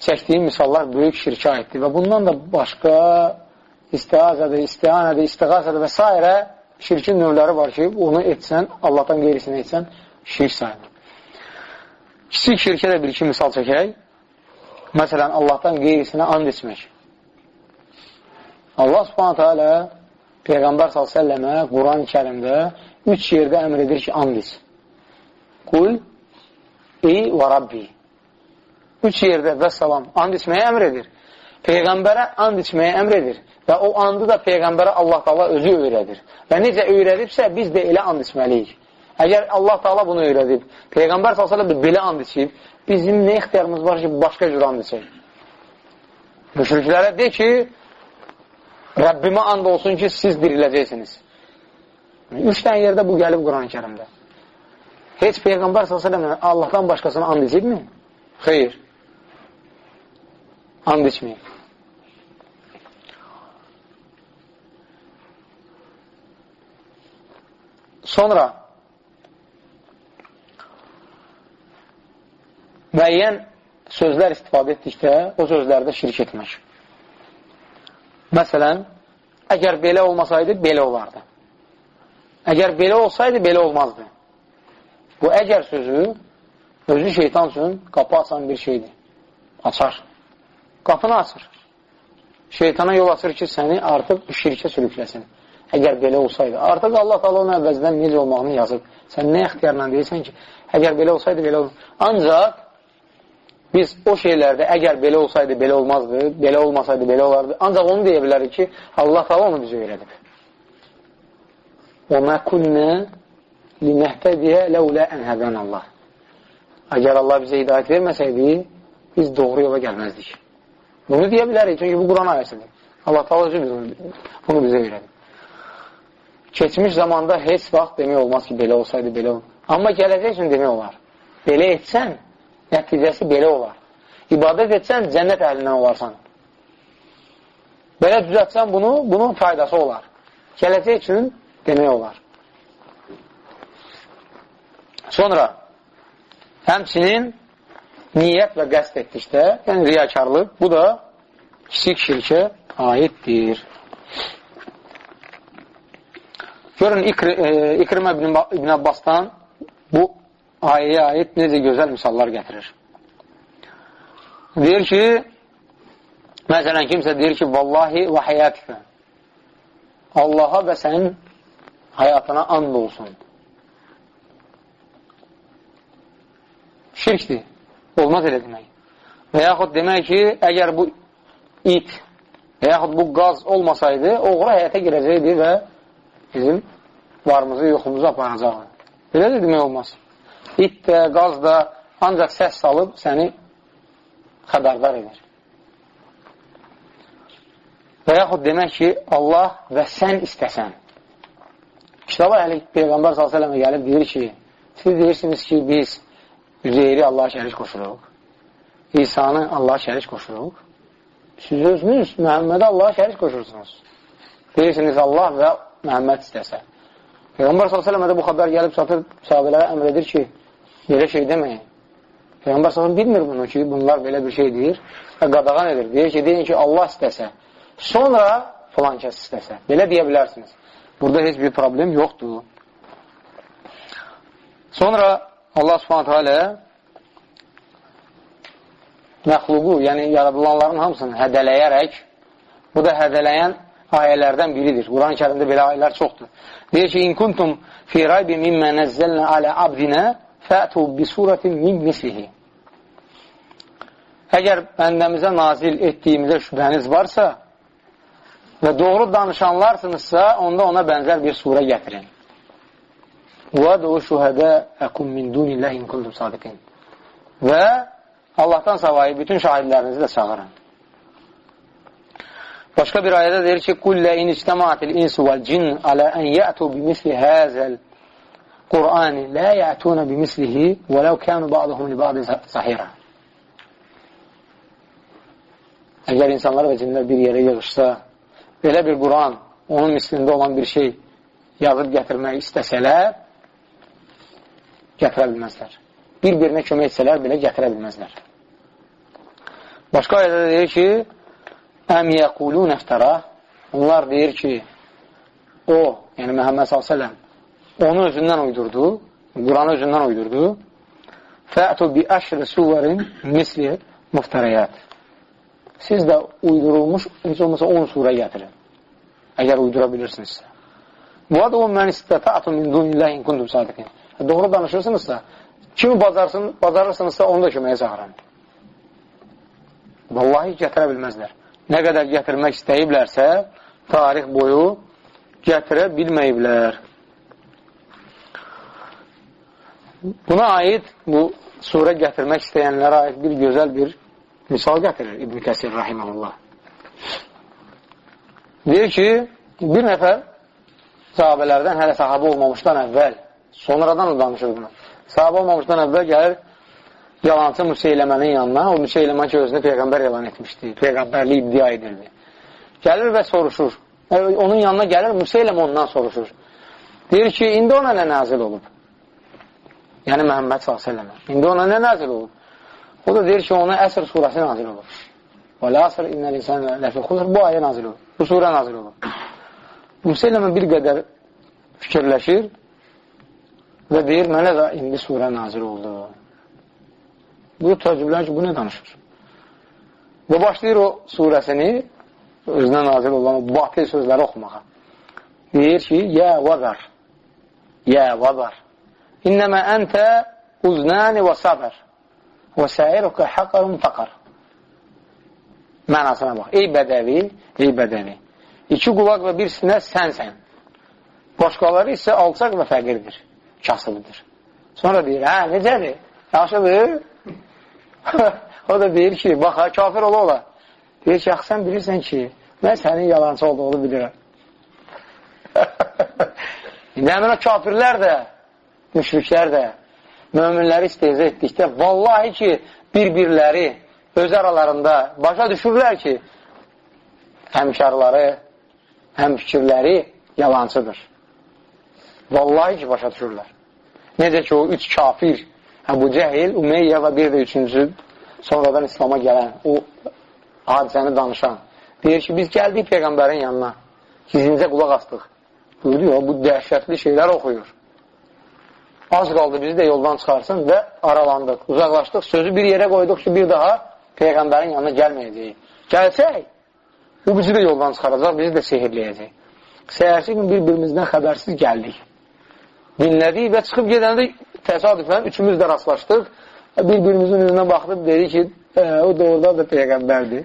çəkdiyim misallar böyük şirkə aiddir və bundan da başqa istiazədir, istihanədir, istiğasədir və s. şirkin növləri var ki, onu etsən, Allahdan qeyrisini etsən, şirk sayılır. Kiçik şirkə də bir-iki misal çəkək. Məsələn, Allahdan qeyrisinə and içmək. Allah subhanətə alə Peyğəmbər s.ə.və Quran-ı kərimdə üç yerdə əmr edir ki, and iç. Qul, ey və Rabbi. Üç yerdə və salam and içməyə əmr edir. Peyğəmbərə and içməyə əmr edir. Və o andı da Peyğəmbərə Allah qala özü öyrədir. Və necə öyrədibsə, biz də elə and içməliyik. Əgər Allah Taala bunu öyrədib, Peyğəmbər sallallahu belə and içib, bizim nə ixtiyarımız var ki, başqa cür and içək? Müşriklərə de ki, Rəbbimə and olsun ki, siz diriləcəksiniz. Üç dənə yerdə bu gəlib Quran-ı kərimdə. Heç Peyğəmbər s.ə.v Allahdan başqasına and içibmi? Xeyr. And içməyib. Sonra müəyyən sözlər istifadə etdikdə o sözlərdə şirik etmək. Məsələn, əgər belə olmasaydı, belə olardı. Əgər belə olsaydı, belə olmazdı. Bu əgər sözü özü şeytan üçün qapı açan bir şeydir. Açar. Qapını açır. Şeytana yol açır ki, səni artıq şirkə sürükləsin. Əgər belə olsaydı. Artıq Allah Allah onun əvvəzdən necə olmağını yazıb. Sən nə ixtiyarla deyirsən ki, əgər belə olsaydı, belə olsaydı. Ancaq Biz o şeylərdə əgər belə olsaydı, belə olmazdı, belə olmasaydı, belə olardı. Ancaq onu deyə bilərik ki, Allah da onu bizə öyrədib. وَمَا كُنَّا لِنَهْتَدِيَ لَوْلَا أَنْ هَدَانَ Allah. Əgər Allah bizə hidayət verməsəydi, biz doğru yola gəlməzdik. Bunu deyə bilərik, çünki bu Quran ayəsidir. Allah da özü bunu bizə öyrədib. Keçmiş zamanda heç vaxt demək olmaz ki, belə olsaydı, belə olmaz. Amma gələcək üçün demək olar. Belə etsən, Nəticəsi belə olar. İbadət etsən, cənnət əhlindən olarsan. Belə düzətsən bunu, bunun faydası olar. Gələcək üçün demək olar. Sonra, həmçinin niyyət və qəst etdikdə, yəni riyakarlıq, bu da kiçik şirkə aiddir. Görün, İkr e, İkrimə İbn Abbasdan bu ayəyə aid necə gözəl misallar gətirir. Deyir ki, məsələn, kimsə deyir ki, vallahi və həyatikə Allaha və sənin həyatına and olsun. Şirkdir. Olmaz elə demək. Və yaxud demək ki, əgər bu it və yaxud bu qaz olmasaydı, oğru həyata girəcəkdi və bizim varımızı, yoxumuzu aparacaqdı. Belə də demək olmaz it də, qaz da ancaq səs salıb səni xəbərdar edir. Və yaxud demək ki, Allah və sən istəsən. Kitaba Əli Peyğəmbər s.ə.və gəlib deyir ki, siz deyirsiniz ki, biz Üzeyri Allah şərik qoşuruq. İsanı Allah şərik qoşuruq. Siz özünüz Məhəmmədə Allah şərik qoşursunuz. Deyirsiniz Allah və Məhəmməd istəsə. Peyğəmbər s.ə.və bu xəbər gəlib çatır, sahabələrə əmr edir ki, Belə şey deməyin. Peyğəmbər sallallahu bilmir bunu ki, bunlar belə bir şey deyir və qadağan edir. Deyir ki, deyin ki, Allah istəsə, sonra filan kəs istəsə. Belə deyə bilərsiniz. Burada heç bir problem yoxdur. Sonra Allah subhanətə alə məxluqu, yəni yaradılanların hamısını hədələyərək, bu da hədələyən ayələrdən biridir. Quran-ı kərimdə belə ayələr çoxdur. Deyir ki, in kuntum fi raybi mimmə nəzzəlnə alə abdinə fətu bi suratin min mislihi. Əgər bəndəmizə nazil etdiyimizə şübhəniz varsa və doğru danışanlarsınızsa, onda ona bənzər bir surə gətirin. وَدْعُ شُهَدَاءَكُمْ مِنْ دُونِ اللّٰهِ اِنْ كُنْتُمْ صَادِقِينَ Və Allahdan savayı bütün şahidlərinizi də çağırın. Başqa bir ayədə deyir ki, Qullə in istəmatil insu vəl cin alə ən yətu bimisli həzəl Qur'ani lə yətunə bimislihi və ləv kənu bağduhum li bağdı zahirə. Əgər insanlar və cinlər bir yerə yığışsa, belə bir Qur'an, onun mislində olan bir şey yazıb gətirmək istəsələr, gətirə bilməzlər. Bir-birinə kömək etsələr belə gətirə bilməzlər. Başqa ayədə deyir ki, Əm yəqulun əftərə Onlar deyir ki, o, yəni Məhəmməd s.ə.v onu özündən uydurdu, Quranı özündən uydurdu. Fətu bi əşri suvarin misli muftərəyət. Siz də uydurulmuş, heç olmasa 10 surə gətirin. Əgər uydura bilirsinizsə. Vəd o mən istətətu min dunilləhin kundum sadiqin. Doğru danışırsınızsa, kimi bacarsın, bacarırsınızsa onu da köməyə çağırın. Vallahi gətirə bilməzlər. Nə qədər gətirmək istəyiblərsə, tarix boyu gətirə bilməyiblər. Buna aid, bu surə gətirmək istəyənlərə aid bir gözəl bir misal gətirir İbn Kəsir Rahiməlullah. Deyir ki, bir nəfər sahabələrdən hələ sahabə olmamışdan əvvəl, sonradan o danışır bunu. Sahabə olmamışdan əvvəl gəlir yalancı Müseyləmənin yanına, o Müseyləmə ki, özünü Peyğəmbər elan etmişdi, Peyğəmbərli iddia edildi. Gəlir və soruşur. Onun yanına gəlir, Müseyləmə ondan soruşur. Deyir ki, indi ona nə nazil olub? Yəni Məhəmməd s.ə.və. İndi ona nə nazil olub? O da deyir ki, ona Əsr surəsi nazil olub. Və ləsr innəl insan ləfi xuzur. Bu ayə nazil olub. Bu surə nazil olub. Müseyləmə bir qədər fikirləşir və deyir, mənə də indi surə nazil oldu. Bu təəccüblənir ki, bu nə danışır? Və başlayır o surəsini, özünə nazil olan o batil sözləri oxumağa. Deyir ki, Yə vəqər, Yə vəqər, İnnəmə əntə uznəni və səbər və səirukə həqqarun fəqar. Mənasına bax. Ey bədəvi, ey bədəvi. İki qulaq və bir sinə sənsən. Başqaları isə alçaq və fəqirdir, kasıbıdır. Sonra deyir, hə, necədir? Yaxşıdır? <laughs> o da deyir ki, bax, ha, kafir ola ola. Deyir ki, yaxı sən bilirsən ki, mən sənin yalancı olduğunu bilirəm. <laughs> İndi həmin o kafirlər də, müşriklər də, möminləri isteyizə etdikdə, vallahi ki, bir-birləri öz aralarında başa düşürlər ki, həmkarları, həm fikirləri yalancıdır. Vallahi ki, başa düşürlər. Necə ki, o üç kafir, Əbu Cəhil, Umeyyə və bir də üçüncü sonradan İslama gələn, o hadisəni danışan. Deyir ki, biz gəldik Peyğəmbərin yanına, gizlincə qulaq astıq. Buyuruyor, bu dəhşətli şeylər oxuyur. Az qaldı bizi də yoldan çıxarsın və aralandıq, uzaqlaşdıq. Sözü bir yerə qoyduq ki, bir daha Peyğəmbərin yanına gəlməyəcəyik. Gəlsək, bu bizi də yoldan çıxaracaq, bizi də sehirləyəcək. Səhərsi gün bir-birimizdən xəbərsiz gəldik. Dinlədik və çıxıb gedəndə təsadüfən üçümüz də rastlaşdıq. Bir-birimizin üzünə baxdıq, dedi ki, e, o doğrudan da Peyğəmbərdir.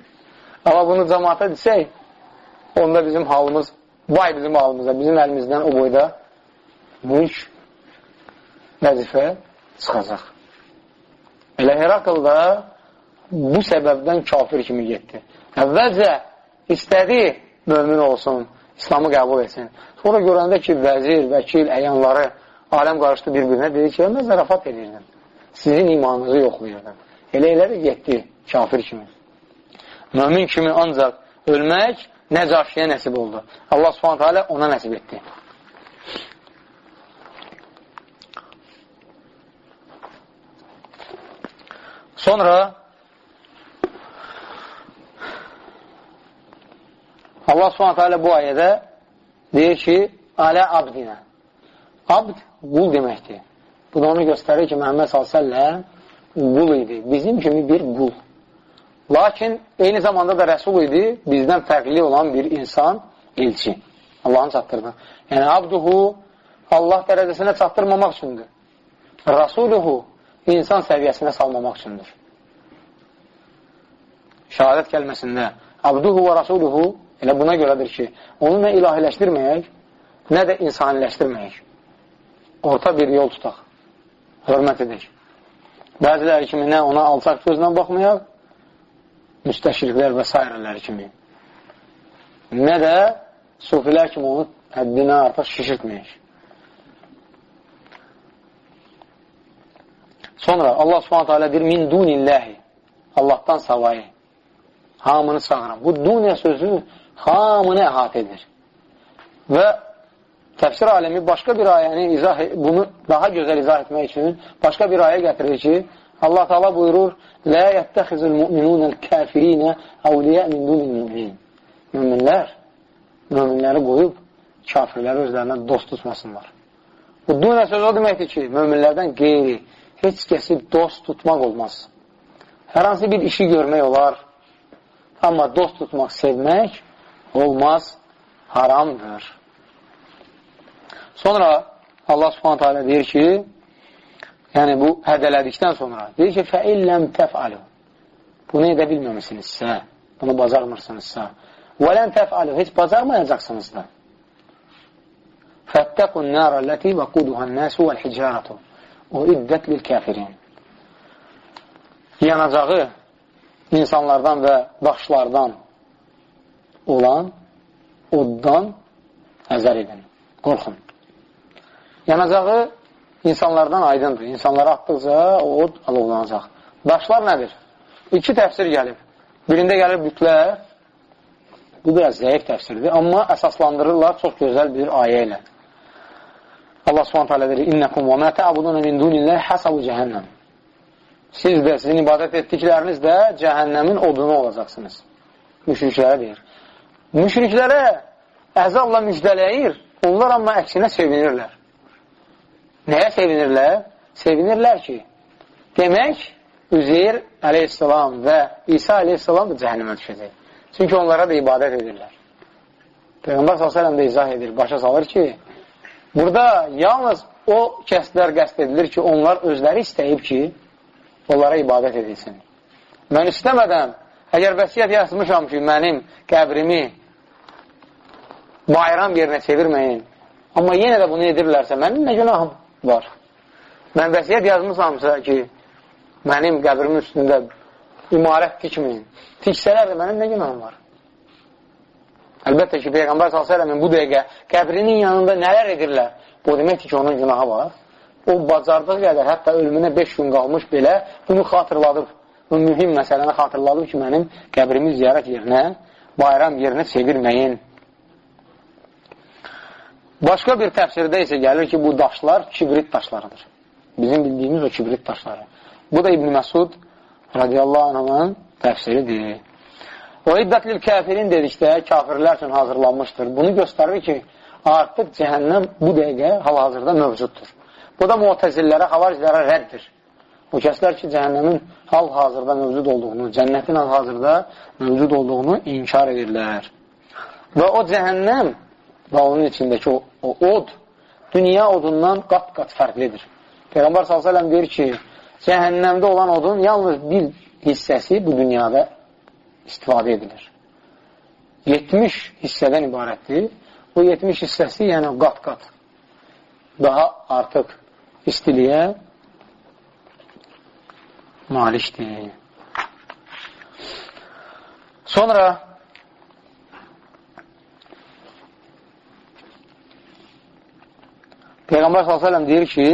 Amma bunu cəmaata desək, onda bizim halımız, vay bizim halımıza, bizim əlimizdən o boyda mülk vəzifə çıxacaq. Elə Herakl da bu səbəbdən kafir kimi getdi. Əvvəlcə istədi mömin olsun, İslamı qəbul etsin. Sonra görəndə ki, vəzir, vəkil, əyanları aləm qarışdı bir-birinə, dedi ki, mən zərafat edirdim. Sizin imanınızı yoxlayırdım. Elə elə də getdi kafir kimi. Mömin kimi ancaq ölmək Nəcaşiyə nəsib oldu. Allah subhanətə alə ona nəsib etdi. Sonra Allah subhanətə alə bu ayədə deyir ki, alə abdinə. Abd qul deməkdir. Bu da onu göstərir ki, Məhəmməd s.ə.v qul idi. Bizim kimi bir qul. Lakin eyni zamanda da rəsul idi, bizdən fərqli olan bir insan, elçi. Allahın çatdırdı. Yəni, abduhu Allah dərəcəsinə çatdırmamaq üçündür. Rasuluhu insan səviyyəsinə salmamaq üçündür. Şəhadət kəlməsində abduhu və rasuluhu elə buna görədir ki, onu nə ilahiləşdirməyək, nə də insaniləşdirməyək. Orta bir yol tutaq, hörmət edək. Bəziləri kimi nə ona alçaq gözlə baxmayaq, müstəşiriklər və s. kimi. Nə də sufilər kimi onu həddinə artıq şişirtməyək. Sonra Allah subhanətə alə deyir, min dunilləhi, Allahdan savayı, hamını çağıran. Bu dunya sözü hamını əhatə edir. Və təfsir aləmi başqa bir ayəni izah, bunu daha gözəl izah etmək üçün başqa bir ayə gətirir ki, Allah Taala buyurur: "La yettehizul mu'minunel kafirinə awliya min dunil mu'minin." Möminlər möminləri qoyub kafirləri özlərinə dost tutmasınlar. Bu dunya sözü o deməkdir ki, möminlərdən qeyri heç kəsi dost tutmaq olmaz. Hər hansı bir işi görmək olar, amma dost tutmaq, sevmək olmaz, haramdır. Sonra Allah subhanət hələ deyir ki, yəni bu hədələdikdən sonra deyir ki, fəilləm təfəalu bunu edə bilməmisinizsə, bunu bacarmırsınızsa, vələn təfəalu heç bacarmayacaqsınız da. Fəttəqun nərə ləti və quduhən nəsu vəl-hicaratu o iddət lil kəfirin. Yanacağı insanlardan və daşlardan olan oddan həzər edin, qorxun. Yanacağı insanlardan aydındır. İnsanlara atdıqca o od alovlanacaq. Daşlar nədir? İki təfsir gəlib. Birində gəlir bütlər, bu biraz zəif təfsirdir, amma əsaslandırırlar çox gözəl bir ayə ilə. Allah subhanət hələ deyir, İnnəkum və mə təabuduna min dunilləh həsabu cəhənnəm. Siz də, sizin ibadət etdikləriniz də cəhənnəmin odunu olacaqsınız. Müşriklərə deyir. Müşriklərə əzabla müjdələyir, onlar amma əksinə sevinirlər. Nəyə sevinirlər? Sevinirlər ki, demək, Üzeyir əleyhissalam və İsa əleyhissalam da cəhənnəmə düşəcək. Çünki onlara da ibadət edirlər. Peyğəmbər s.ə.v də izah edir, başa salır ki, Burada yalnız o kəslər qəst edilir ki, onlar özləri istəyib ki, onlara ibadət edilsin. Mən istəmədən, əgər vəsiyyət yazmışam ki, mənim qəbrimi bayram yerinə çevirməyin, amma yenə də bunu edirlərsə, mənim nə günahım var? Mən vəsiyyət yazmışamsa ki, mənim qəbrimin üstündə imarət tikməyin. Tiksələr də mənim nə günahım var? Əlbəttə ki, Peyğəmbər s.ə.v-in bu dəqiqə qəbrinin yanında nələr edirlər? Bu deməkdir ki, onun günahı var. O, bacardığı qədər, hətta ölümünə 5 gün qalmış belə bunu xatırladıb. Bu mühüm məsələni xatırladıb ki, mənim qəbrimi ziyarət yerinə, bayram yerinə çevirməyin. Başqa bir təfsirdə isə gəlir ki, bu daşlar kibrit daşlarıdır. Bizim bildiyimiz o kibrit daşları. Bu da İbn Məsud radiyallahu anhın təfsiridir. O iddətlil kəfirin dedikdə kafirlər üçün hazırlanmışdır. Bunu göstərir ki, artıq cəhənnəm bu dəqiqə hal-hazırda mövcuddur. Bu da muhtəzillərə, havaricilərə rəddir. O kəslər ki, cəhənnəmin hal-hazırda mövcud olduğunu, cənnətin hal-hazırda mövcud olduğunu inkar edirlər. Və o cəhənnəm və onun içindəki o, o od dünya odundan qat-qat fərqlidir. Peyğəmbər s.ə.v deyir ki, cəhənnəmdə olan odun yalnız bir hissəsi bu dünyada istifadə edilir. 70 hissədən ibarətdir. Bu 70 hissəsi, yəni qat-qat daha artıq istiliyə malikdir. Sonra Peyğəmbər s.ə.v deyir ki,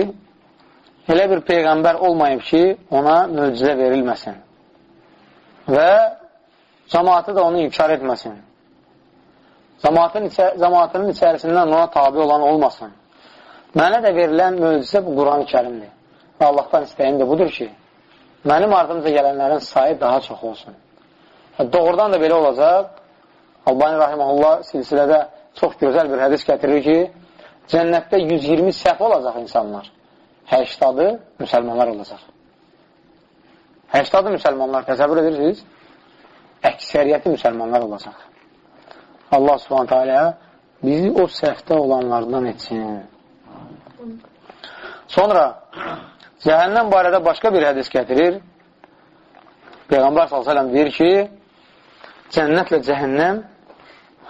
elə bir Peyğəmbər olmayıb ki, ona möcüzə verilməsin. Və cəmaatı da onu inkar etməsin. Cəmaatın, içə, cəmaatının içərisindən ona tabi olan olmasın. Mənə də verilən möcüzə bu Quran-ı kərimdir. Və Allahdan istəyim də budur ki, mənim ardımca gələnlərin sayı daha çox olsun. Doğrudan da belə olacaq. Albani Rahiməhullah silsilədə çox gözəl bir hədis gətirir ki, cənnətdə 120 səhv olacaq insanlar. 80-ı müsəlmanlar olacaq. 80-ı müsəlmanlar təsəvvür edirsiniz? əksəriyyəti müsəlmanlar olacaq. Allah subhanətə alə bizi o səhvdə olanlardan etsin. Sonra Cəhənnəm barədə başqa bir hədis gətirir. Peyğəmbər s.ə.v deyir ki, cənnətlə cəhənnəm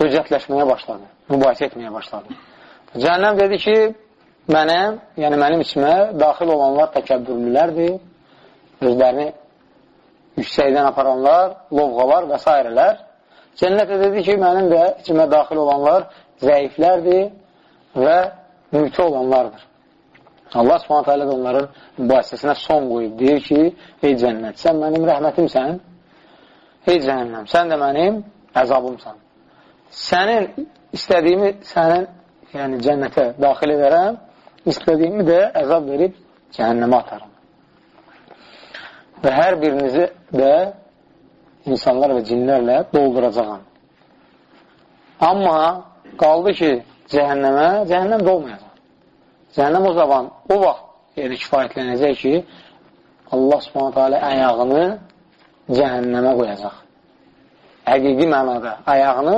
hüccətləşməyə başladı, mübahisə etməyə başladı. Cəhənnəm dedi ki, mənəm, yəni mənim içimə daxil olanlar təkəbbürlülərdir, özlərini yüksəkdən aparanlar, lovğalar və s. Cənnətə dedi ki, mənim də içimə daxil olanlar zəiflərdir və mülkə olanlardır. Allah subhanətə alə onların mübahisəsinə son qoyub, deyir ki, ey cənnət, sən mənim rəhmətimsən, ey cəhənnəm, sən də mənim əzabımsan. Sənin istədiyimi sənin yəni cənnətə daxil edərəm, istədiyimi də əzab verib cəhənnəmə atarım. Və hər birinizi də insanlar və cinlərlə dolduracaqam. Amma qaldı ki, cəhənnəmə, cəhənnəm dolmayacaq. Cəhənnəm o zaman, o vaxt yəni kifayətlənəcək ki, Allah subhanətə alə əyağını cəhənnəmə qoyacaq. Həqiqi mənada əyağını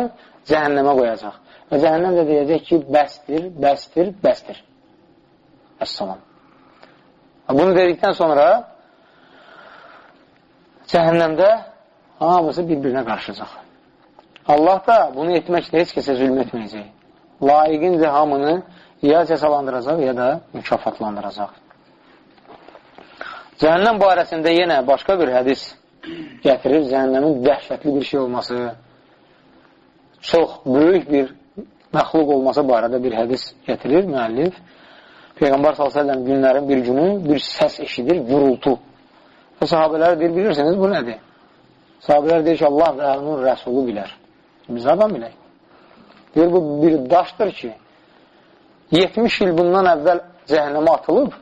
cəhənnəmə qoyacaq. Və cəhənnəm də deyəcək ki, bəsdir, bəsdir, bəsdir. Əssalam. Bunu dedikdən sonra cəhənnəmdə hamısı bir-birinə qarşıcaq. Allah da bunu etməklə heç kəsə zülm etməyəcək. Layiqincə hamını ya cəzalandıracaq, ya da mükafatlandıracaq. Cəhənnəm barəsində yenə başqa bir hədis gətirir. Cəhənnəmin dəhşətli bir şey olması, çox böyük bir məxluq olması barədə bir hədis gətirir müəllif. Peyğəmbər s.ə.v günlərin bir günü bir səs eşidir, gürultu. Və sahabələr deyir, bilirsiniz, bu nədir? Sahabələr deyir ki, Allah və onun rəsulu bilər. Biz adam bilək. Deyir, bu bir daşdır ki, 70 il bundan əvvəl cəhənnəmə atılıb,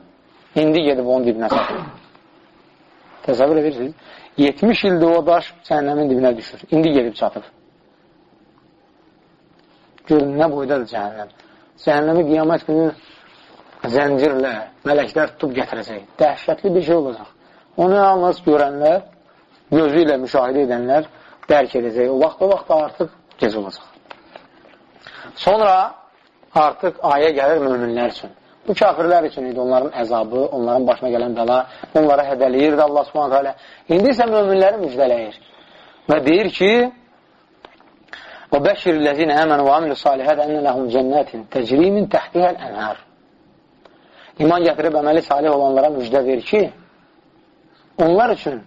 indi gedib onun dibinə çatır. Təsəvvür edirsiniz? 70 ildir o daş cəhənnəmin dibinə düşür. İndi gedib çatır. Görün, nə boydadır cəhənnəm. Cəhənnəmi qiyamət günü zəncirlə mələklər tutub gətirəcək. Dəhşətli bir şey olacaq. Onu yalnız görənlər, gözü ilə müşahidə edənlər dərk edəcək. O vaxt, o vaxt artıq gec olacaq. Sonra artıq ayə gəlir müminlər üçün. Bu kafirlər üçün idi onların əzabı, onların başına gələn bəla, onlara hədəliyirdi Allah subhanətə alə. İndi isə müminləri müjdələyir. Və deyir ki, Və bəşir ləzinə əmənə və amilu salihət ənə ləhum cənnətin təcri min təhtihəl ənhər. İman gətirib əməli salih olanlara müjdə ver ki, onlar üçün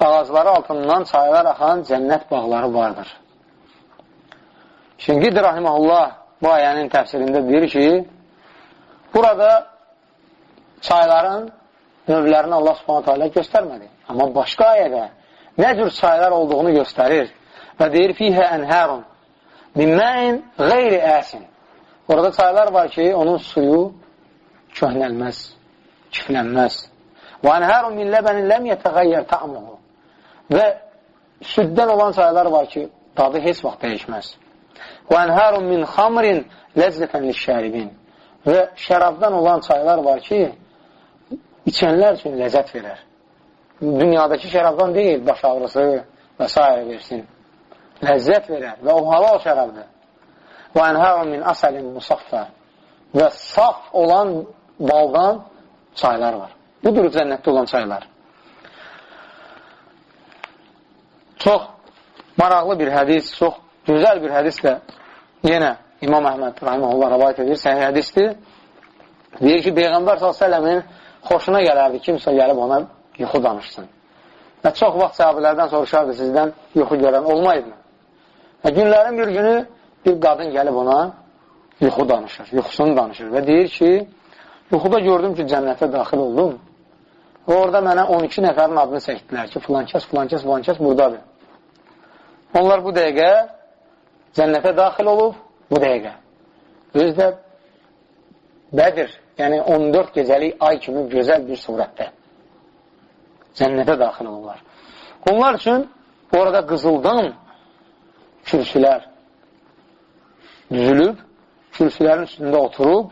ağacları altından çaylar axan cənnət bağları vardır. Şingid Rahiməhullah bu ayənin təfsirində deyir ki, burada çayların növlərini Allah subhanətə alə göstərmədi. Amma başqa ayədə nə cür çaylar olduğunu göstərir və deyir fihə ənhərun minməin qeyri əsin. Orada çaylar var ki, onun suyu köhnəlməz, kiflənməz. Və ənhərun min ləbənin ləm yətəğəyyər ta'muhu. Və süddən olan çaylar var ki, dadı heç vaxt dəyişməz. Və ənhərun min xamrin ləzzətən lişşəribin. Və şərabdan olan çaylar var ki, içənlər üçün ləzzət verər. Dünyadakı şərabdan deyil, baş ağrısı və s. versin. Ləzzət verər və o halal şərabdır. Və ənhərun min asəlin musaffa. Və saf olan baldan çaylar var. Budur cənnətdə olan çaylar. Çox maraqlı bir hədis, çox gözəl bir hədislə Yenə İmam Əhməd Rahiməhullah rəvayət edir, səhih hədisdir. Deyir ki, Peyğəmbər s.ə.v-in xoşuna gələrdi, kimsə gəlib ona yuxu danışsın. Və çox vaxt səhabələrdən soruşardı sizdən yuxu görən olmaydı. Və günlərin bir günü bir qadın gəlib ona yuxu danışır, yuxusunu danışır və deyir ki, yuxuda gördüm ki, cənnətə daxil oldum. Və orada mənə 12 nəfərin adını çəkdilər ki, filan kəs, filan kəs, filan kəs buradadır. Onlar bu dəqiqə cənnətə daxil olub bu dəqiqə. Özü də Bədir, yəni 14 gecəlik ay kimi gözəl bir surətdə cənnətə daxil olurlar. Onlar üçün orada qızıldan kürsülər düzülüb, kürsülərin üstündə oturub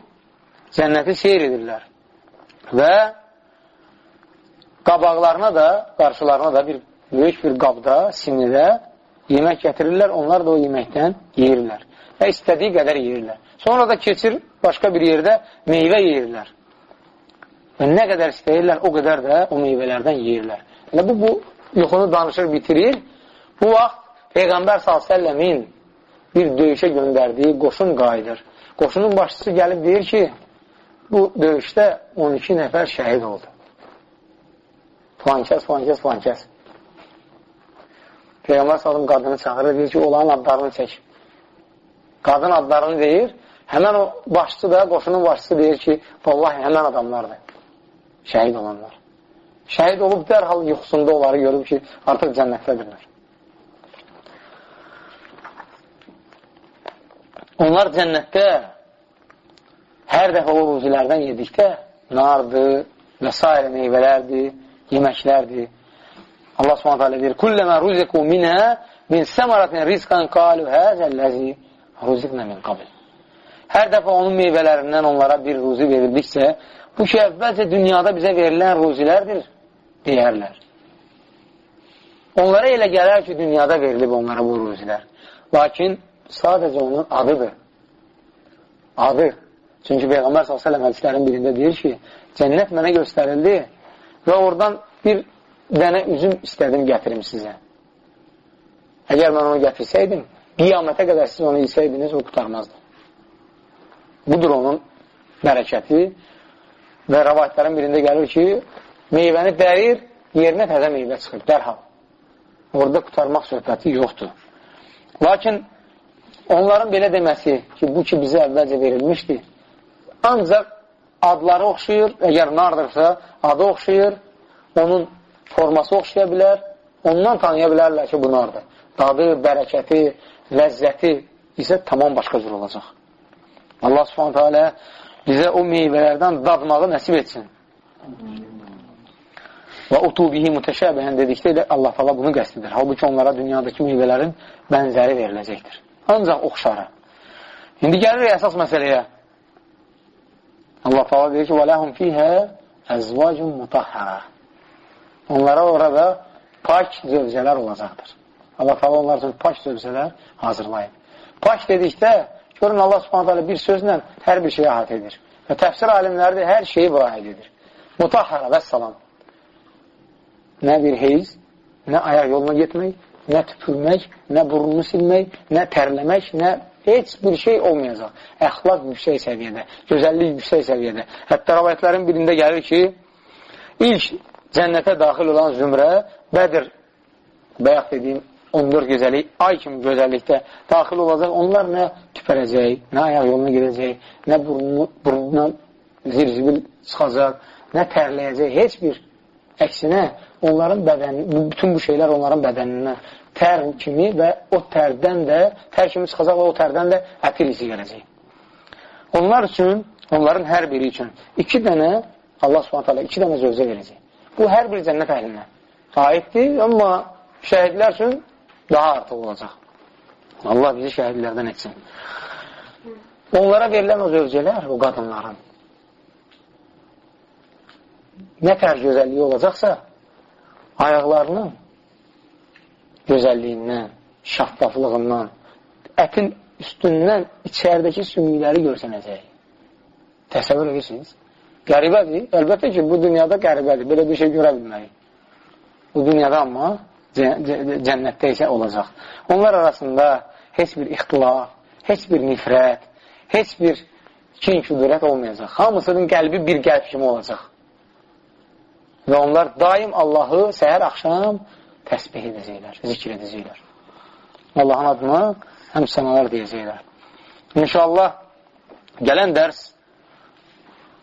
cənnəti seyr edirlər. Və qabaqlarına da, qarşılarına da bir böyük bir qabda, sinidə yemək gətirirlər, onlar da o yeməkdən yeyirlər və istədiyi qədər yeyirlər. Sonra da keçir başqa bir yerdə meyvə yeyirlər. Və nə qədər istəyirlər, o qədər də o meyvələrdən yeyirlər. Yəni, bu, bu yuxunu danışır, bitirir. Bu vaxt Peyğəmbər s.ə.v-in bir döyüşə göndərdiyi qoşun qayıdır. Qoşunun başçısı gəlib deyir ki, bu döyüşdə 12 nəfər şəhid oldu. Filankəs, filankəs, filankəs. Peyğəmbər s.ə.v qadını çağırır, deyir ki, onların adlarını çək. Qadın adlarını deyir, həmən o başçı da, qoşunun başçısı deyir ki, vallahi həmən adamlardır şəhid olanlar. Şəhid olub dərhal yuxusunda onları görüb ki, artıq cənnətdədirlər. Onlar cənnətdə hər dəfə o ruzilərdən yedikdə nardır və s. meyvələrdir, yeməklərdir. Allah subhanət hələ deyir, Kulləmə ruziqu minə min səmaratin rizqan qalu həzəlləzi ruziqnə min qabil. Hər dəfə onun meyvələrindən onlara bir ruzi verildiksə, Bu ki, əvvəlcə dünyada bizə verilən ruzilərdir, deyərlər. Onlara elə gələr ki, dünyada verilib onlara bu ruzilər. Lakin sadəcə onun adıdır. Adı. Çünki Peyğəmbər s.ə.v hədislərin birində deyir ki, cənnət mənə göstərildi və oradan bir dənə üzüm istədim gətirim sizə. Əgər mən onu gətirsəydim, qiyamətə qədər siz onu yesəydiniz, o qutarmazdı. Budur onun bərəkəti Və rəvayətlərin birində gəlir ki, meyvəni dərir, yerinə təzə meyvə çıxır, dərhal. Orada qutarmaq söhbəti yoxdur. Lakin onların belə deməsi ki, bu ki, bizə əvvəlcə verilmişdi, ancaq adları oxşayır, əgər nardırsa, adı oxşayır, onun forması oxşaya bilər, ondan tanıya bilərlər ki, bu nardır. Dadı, bərəkəti, ləzzəti isə tamam başqa cür olacaq. Allah subhanətə alə bizə o meyvələrdən dadmağı nəsib etsin. Və utubihi mütəşəbəhən dedikdə Allah fala bunu qəst edir. Halbuki onlara dünyadakı meyvələrin bənzəri veriləcəkdir Ancaq oxşarı. İndi gəlir əsas məsələyə. Allah fala deyir ki, وَلَهُمْ فِيهَا əzvacun mutahhara. Onlara orada pak zövcələr olacaqdır. Allah fala onlar üçün pak zövcələr hazırlayın. Pak dedikdə Görün, Allah subhanət bir sözlə hər bir şeyi əhatə edir. Və təfsir alimləri də hər şeyi vahid edir. Mutahhara və salam. Nə bir heyz, nə ayaq yoluna getmək, nə tüpürmək, nə burnunu silmək, nə tərləmək, nə heç bir şey olmayacaq. Əxlaq yüksək səviyyədə, gözəllik yüksək səviyyədə. Hətta rəvayətlərin birində gəlir ki, ilk cənnətə daxil olan zümrə Bədir, bayaq dediyim 14 gözəllik, ay kimi gözəllikdə daxil olacaq. Onlar nə tüpərəcək, nə ayaq yoluna gedəcək, nə burnunu, burnundan zirzibil çıxacaq, nə tərləyəcək, heç bir əksinə onların bədəni, bütün bu şeylər onların bədənindən tər kimi və o tərdən də, tər kimi çıxacaq və o tərdən də ətir izi gələcək. Onlar üçün, onların hər biri üçün iki dənə Allah subhanət iki dənə zövzə verəcək. Bu, hər bir cənnət əhlindən aiddir, amma şəhidlər üçün daha artıq olacaq. Allah bizi şəhidlərdən etsin. Onlara verilən o zövcələr, o qadınların nə tər gözəlliyi olacaqsa, ayaqlarının gözəlliyindən, şaffaflığından, ətin üstündən içəridəki sümükləri görsənəcək. Təsəvvür edirsiniz? Qəribədir. Əlbəttə ki, bu dünyada qəribədir. Belə bir şey görə bilməyik. Bu dünyada amma cənnətdə isə olacaq. Onlar arasında heç bir ixtilaf, heç bir nifrət, heç bir kin küdürət olmayacaq. Hamısının qəlbi bir qəlb kimi olacaq. Və onlar daim Allahı səhər axşam təsbih edəcəklər, zikr edəcəklər. Allahın adına həm sənalar deyəcəklər. İnşallah gələn dərs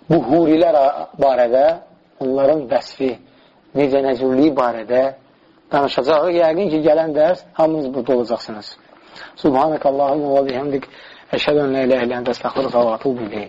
bu hurilər barədə, onların vəsfi, necə nəcürlüyü barədə danışacaq. Yəqin ki, gələn dərs hamınız burada olacaqsınız. Subhanək Allahümə və bihəmdik əşhədən lə ilə ilə əndə əstəxfirqə və atubu iləyik.